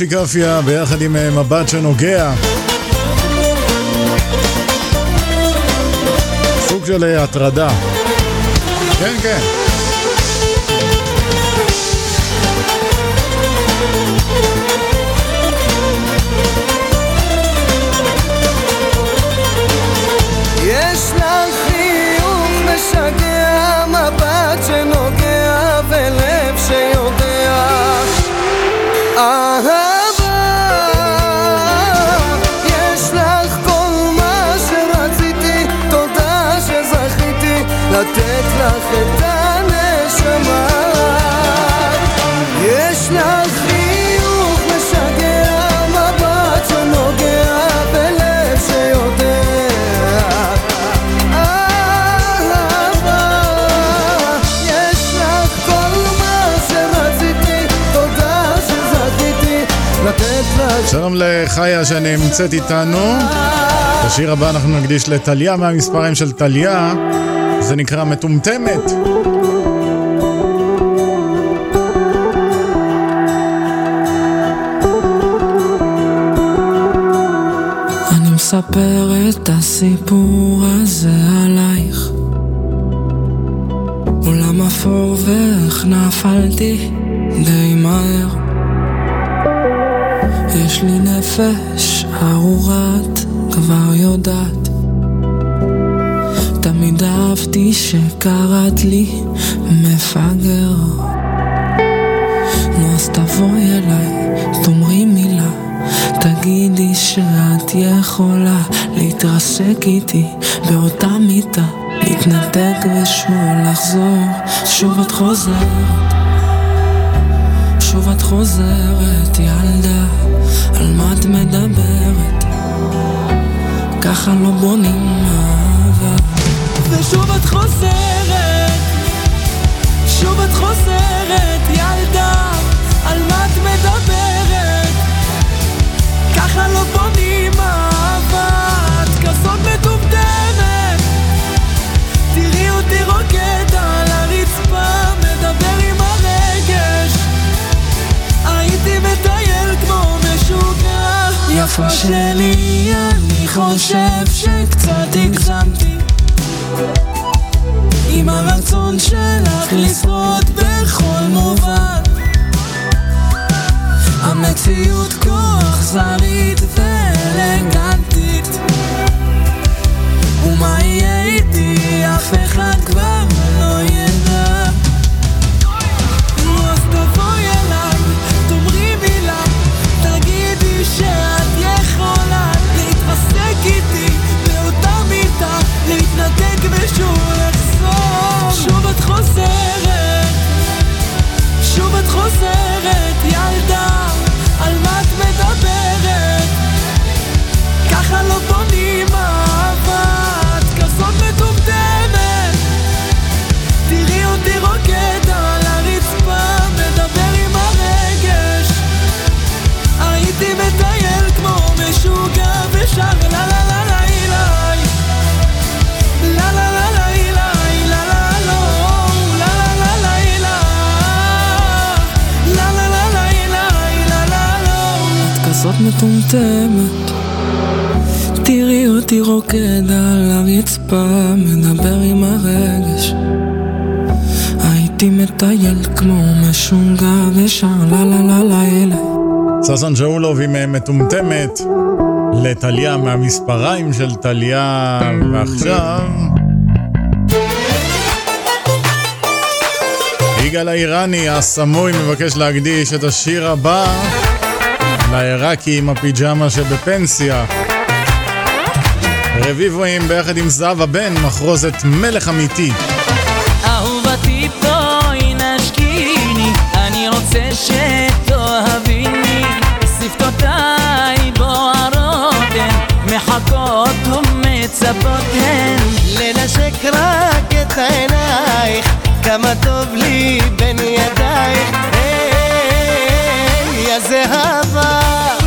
בוז'י קפיה ביחד עם אה, מבט שנוגע. סוג של אה, הטרדה. כן, כן. שלום לחיה שנמצאת איתנו. את השיר הבא אנחנו נקדיש לטליה מהמספרים של טליה, זה נקרא מטומטמת. מספר את הסיפור הזה עלייך עולם אפור ואיך נפלתי די מהר יש לי נפש ארורה, את כבר יודעת. תמיד אהבתי שקראת לי מפגר. נו אז תבואי אליי, תאמרי מילה. תגידי שאת יכולה להתרסק איתי באותה מיטה להתנתק ושוב לחזור. שוב את חוזרת שוב את חוזרת ילדה על מה את מדברת? ככה לא בונים אהבה ושוב את חוזרת שוב את חוזרת יפה שלי אני חושב שקצת הגזמתי. עם הרצון שלך לשרוד בכל מובן. המציאות כה אכזרית ואלגנטית. ומה יהיה איתי אף אחד כבר חוזרת. שוב את חוזרת ילדה מטומטמת. תראי אותי רוקד על הרצפה מדבר עם הרגש. הייתי מטייל כמו משוגע ושר לה לה לה לה ששון שאולוב עם אה, מטומטמת. לטליה מהמספריים של טליה ועכשיו יגאל האיראני הסמוי מבקש להקדיש את השיר הבא לעיראקי עם הפיג'מה שבפנסיה רביבואים ביחד עם זהבה בן מחרוזת מלך אמיתי אהובתי בואי נשקיני, אני רוצה שתאהביני. שפתותיי בוערות הן, מחכות ומצפות הן. לנשק רק את עינייך, כמה טוב לי בין ידייך. היי, dias errava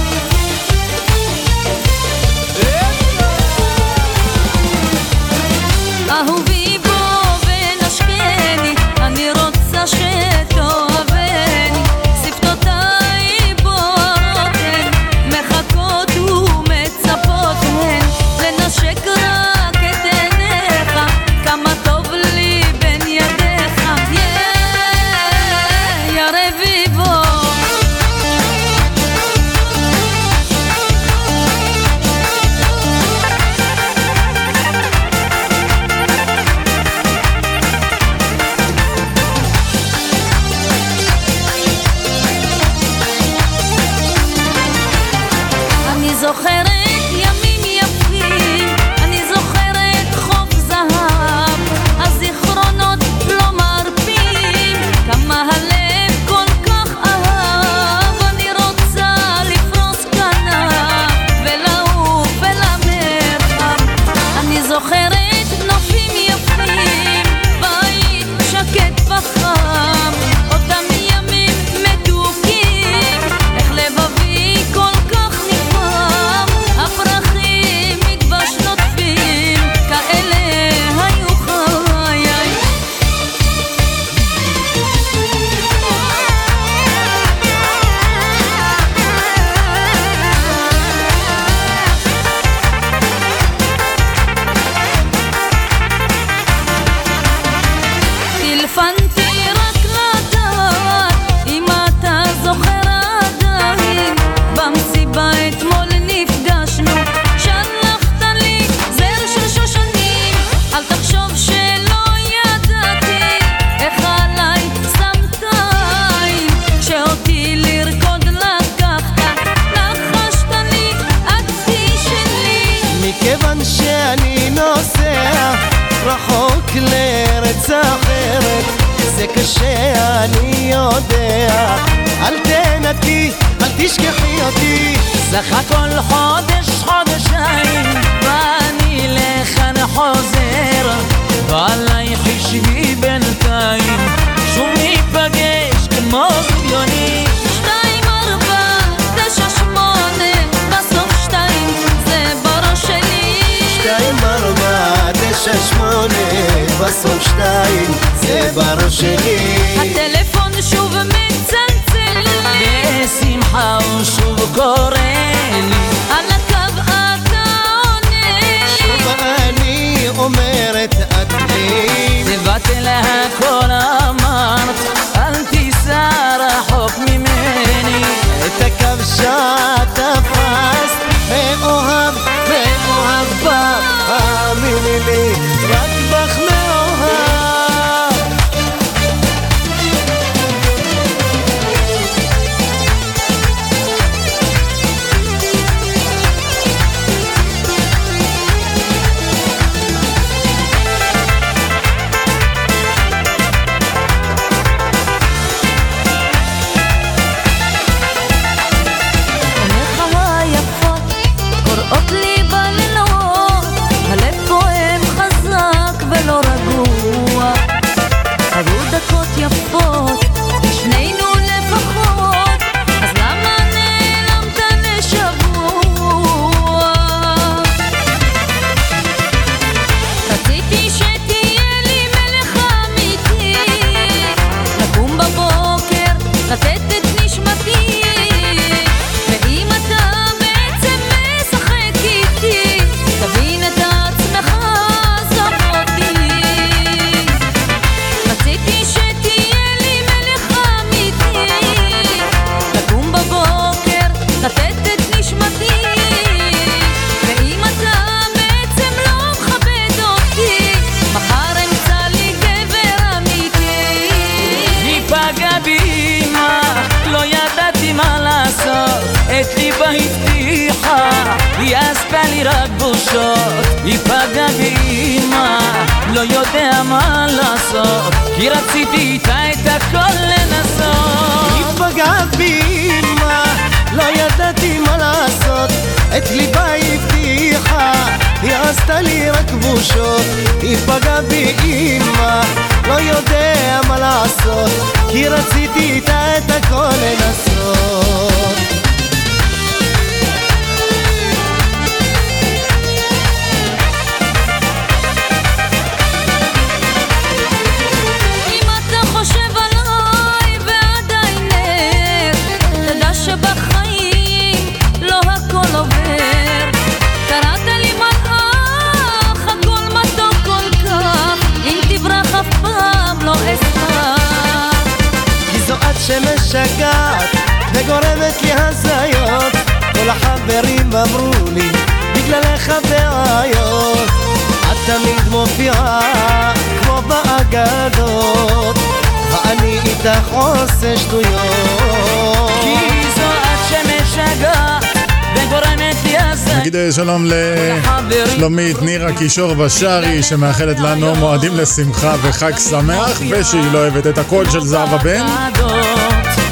קישור בשארי, שמאחלת לנו מועדים לשמחה וחג שמח, ושהיא לא אוהבת את הקול של זהבה בן.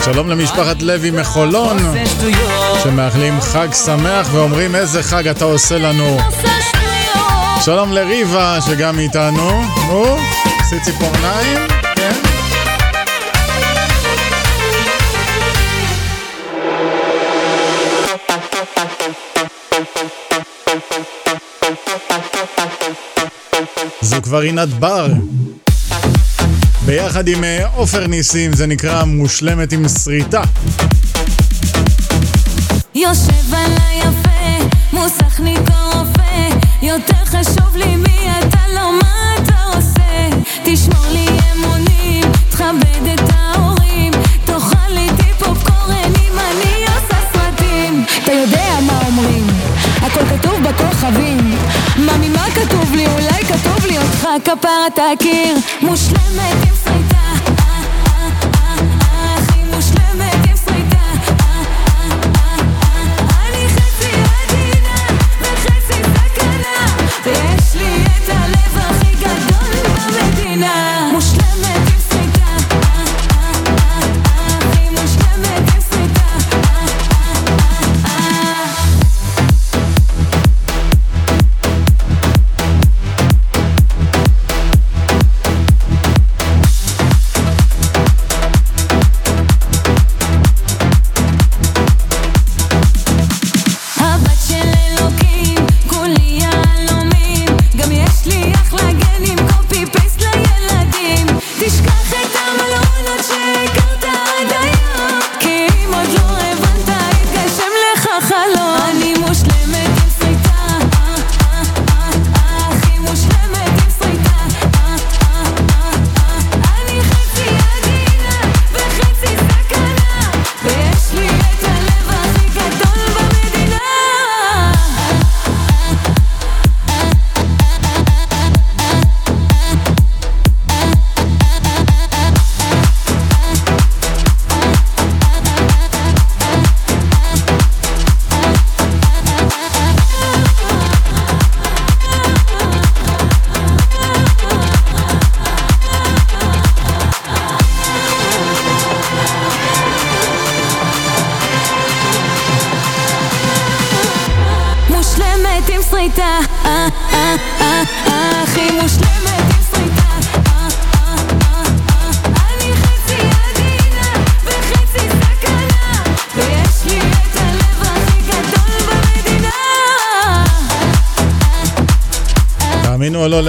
שלום למשפחת לוי מחולון, שמאחלים חג שמח ואומרים איזה חג אתה עושה לנו. שלום לריבה, שגם איתנו. נו, עשי ציפורניים. כבר עינת בר. ביחד עם אה, עופר ניסים, זה נקרא מושלמת עם שריטה.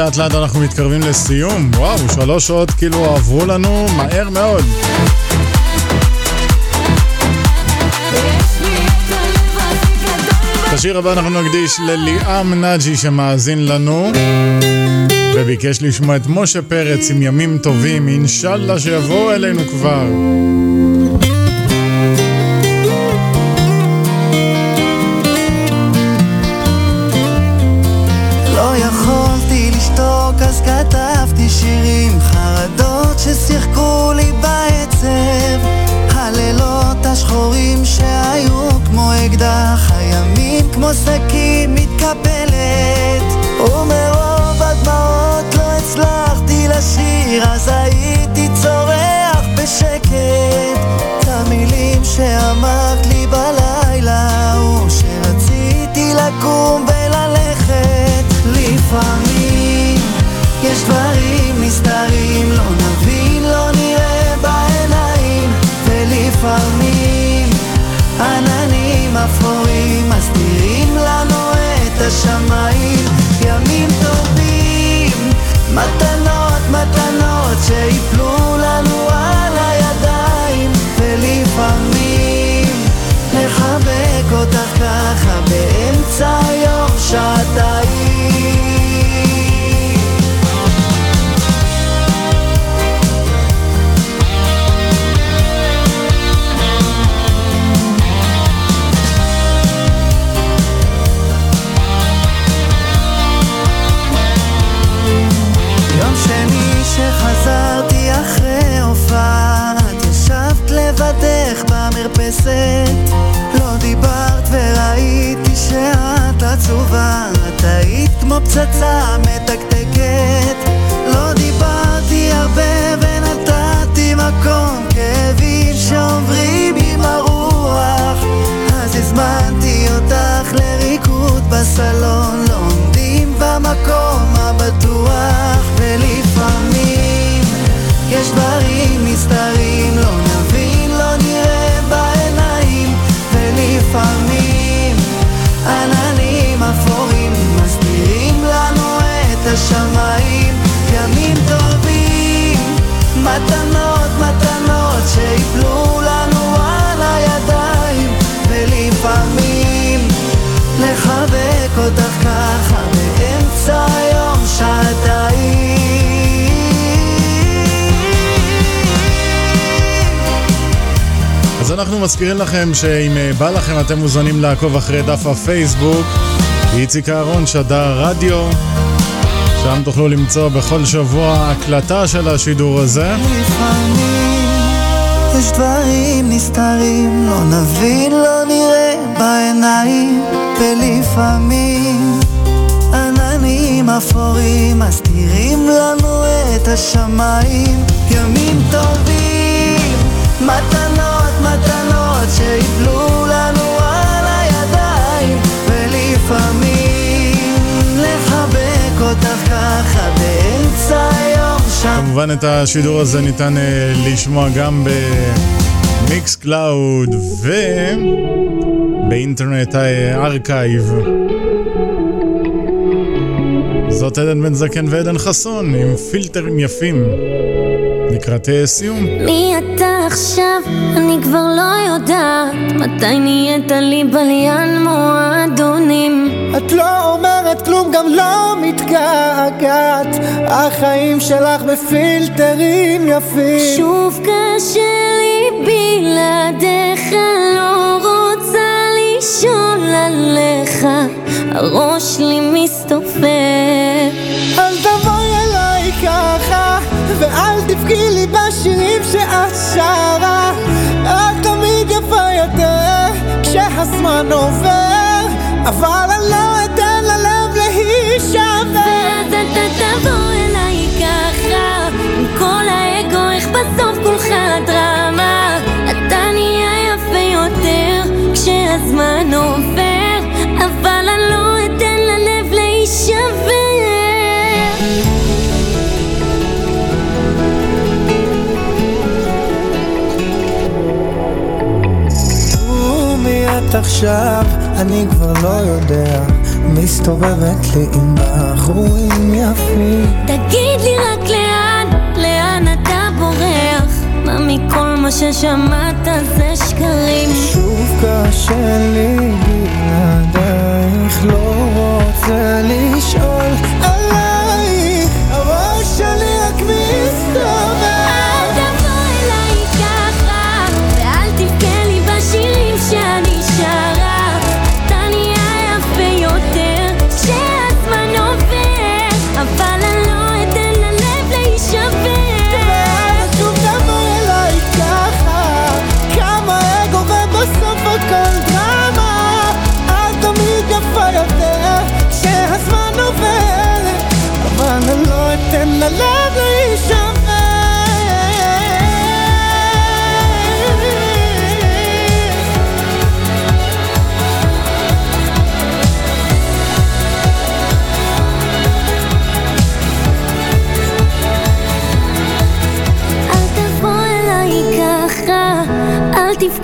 לאט לאט אנחנו מתקרבים לסיום. וואו, שלוש שעות כאילו עברו לנו מהר מאוד. את השיר הבא אנחנו נקדיש לליאם נאג'י שמאזין לנו וביקש לשמוע את משה פרץ עם ימים טובים, אינשאללה שיבואו אלינו כבר. כמו פצצה מתקתקת לא דיברתי הרבה ונתתי מקום כאבים שעוברים עם הרוח. אז הזמנתי אותך לריקוד בסלון. עומדים במקום הבטוח ולפעמים יש דברים אנחנו מזכירים לכם שאם אה, בא לכם אתם מוזמנים לעקוב אחרי דף הפייסבוק. איציק אהרון שדר רדיו. שם תוכלו למצוא בכל שבוע הקלטה של השידור הזה. יש דברים נסתרים, לא נבין, לא נראה בעיניים, ולפעמים עננים אפורים מסתירים לנו את השמיים, ימים טובים, מתנות, כמובן את השידור הזה ניתן אה, לשמוע גם במיקס קלאוד ובאינטרנט הארכייב. זאת עדן בן זקן ועדן חסון עם פילטרים יפים. לקראת סיום. מי אתה עכשיו? אני כבר לא יודעת מתי נהיית לי בליין מועדונים את לא אומרת כלום, גם לא מתגעגעת החיים שלך בפילטרים יפים שוב קשה לי בלעדיך לא רוצה לשאול עליך הראש לי מסתופף ואל תבכי לי בשירים שאת שרה. את תמיד יפה יותר כשהזמן עובר אבל אני לא אתן ללב להישבר. ואז אתה תבוא את עכשיו, אני כבר לא יודע, מסתובבת לי עם בחורים יפים. תגיד לי רק לאן, לאן אתה בורח? מה מכל מה ששמעת זה שקרים? שוב קשה לי בלעדייך, לא רוצה לשאול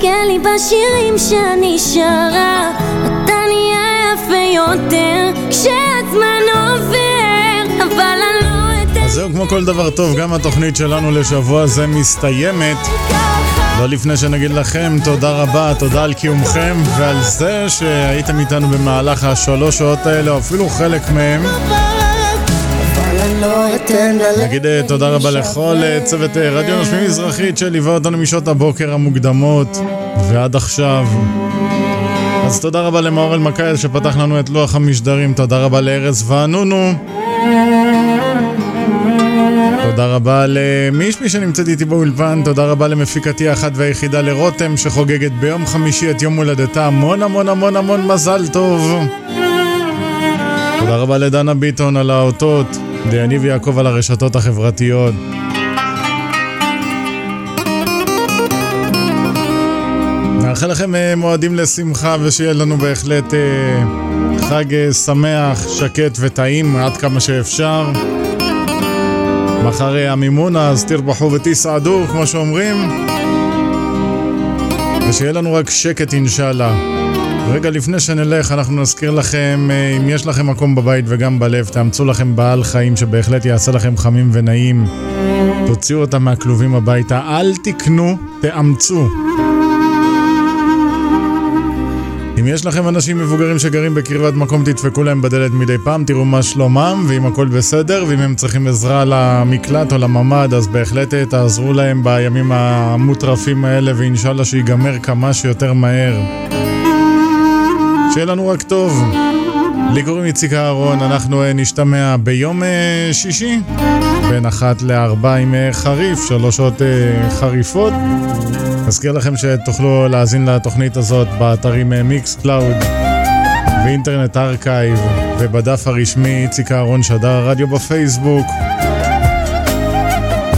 תבכה לי בשירים שאני שרה. אתה נהיה יפה יותר כשהזמן עובר, אבל אני לא אתן אז זהו, כמו כל דבר טוב, גם התוכנית שלנו לשבוע זה מסתיימת. לא לפני שנגיד לכם תודה רבה, תודה על קיומכם ועל זה שהייתם איתנו במהלך השלוש שעות האלה, או אפילו חלק מהם. נגיד אה, תודה רבה לכל אה, צוות אה, רדיו נושמים מזרחית שליווה אותנו משעות הבוקר המוקדמות ועד עכשיו. אז תודה רבה למאור אלמקייל שפתח לנו את לוח המשדרים, תודה רבה לארז וענונו. תודה רבה למישמי שנמצאת איתי באולפן, תודה רבה למפיקתי האחת והיחידה לרותם שחוגגת ביום חמישי את יום הולדתה, המון המון המון המון מזל טוב. תודה רבה לדנה ביטון על האותות, ליניב יעקב על הרשתות החברתיות. נאחל לכם אה, מועדים לשמחה ושיהיה לנו בהחלט אה, חג אה, שמח, שקט וטעים עד כמה שאפשר. מחר המימונה, אז תרבחו ותסעדו, כמו שאומרים. ושיהיה לנו רק שקט אינשאללה. רגע לפני שנלך, אנחנו נזכיר לכם, אם יש לכם מקום בבית וגם בלב, תאמצו לכם בעל חיים שבהחלט יעשה לכם חמים ונעים. תוציאו אותם מהכלובים הביתה, אל תקנו, תאמצו. יש לכם אנשים מבוגרים שגרים בקרבת מקום, תדפקו להם בדלת מדי פעם, תראו מה שלומם, ואם הכל בסדר, ואם הם צריכים עזרה למקלט או לממ"ד, אז בהחלט תעזרו להם בימים המוטרפים האלה, ואינשאללה שיגמר כמה שיותר מהר. שיהיה לנו רק טוב. לי קוראים איציק אהרון, אנחנו אה, נשתמע ביום אה, שישי, בין אחת לארבע עם אה, חריף, שלוש שעות חריפות. אזכיר לכם שתוכלו להאזין לתוכנית הזאת באתרים מיקס קלאוד ואינטרנט ארכייב ובדף הרשמי איציק אהרון שדר הרדיו בפייסבוק.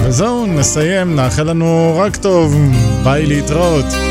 וזהו, נסיים, נאחל לנו רק טוב, ביי להתראות.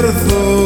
perdoa.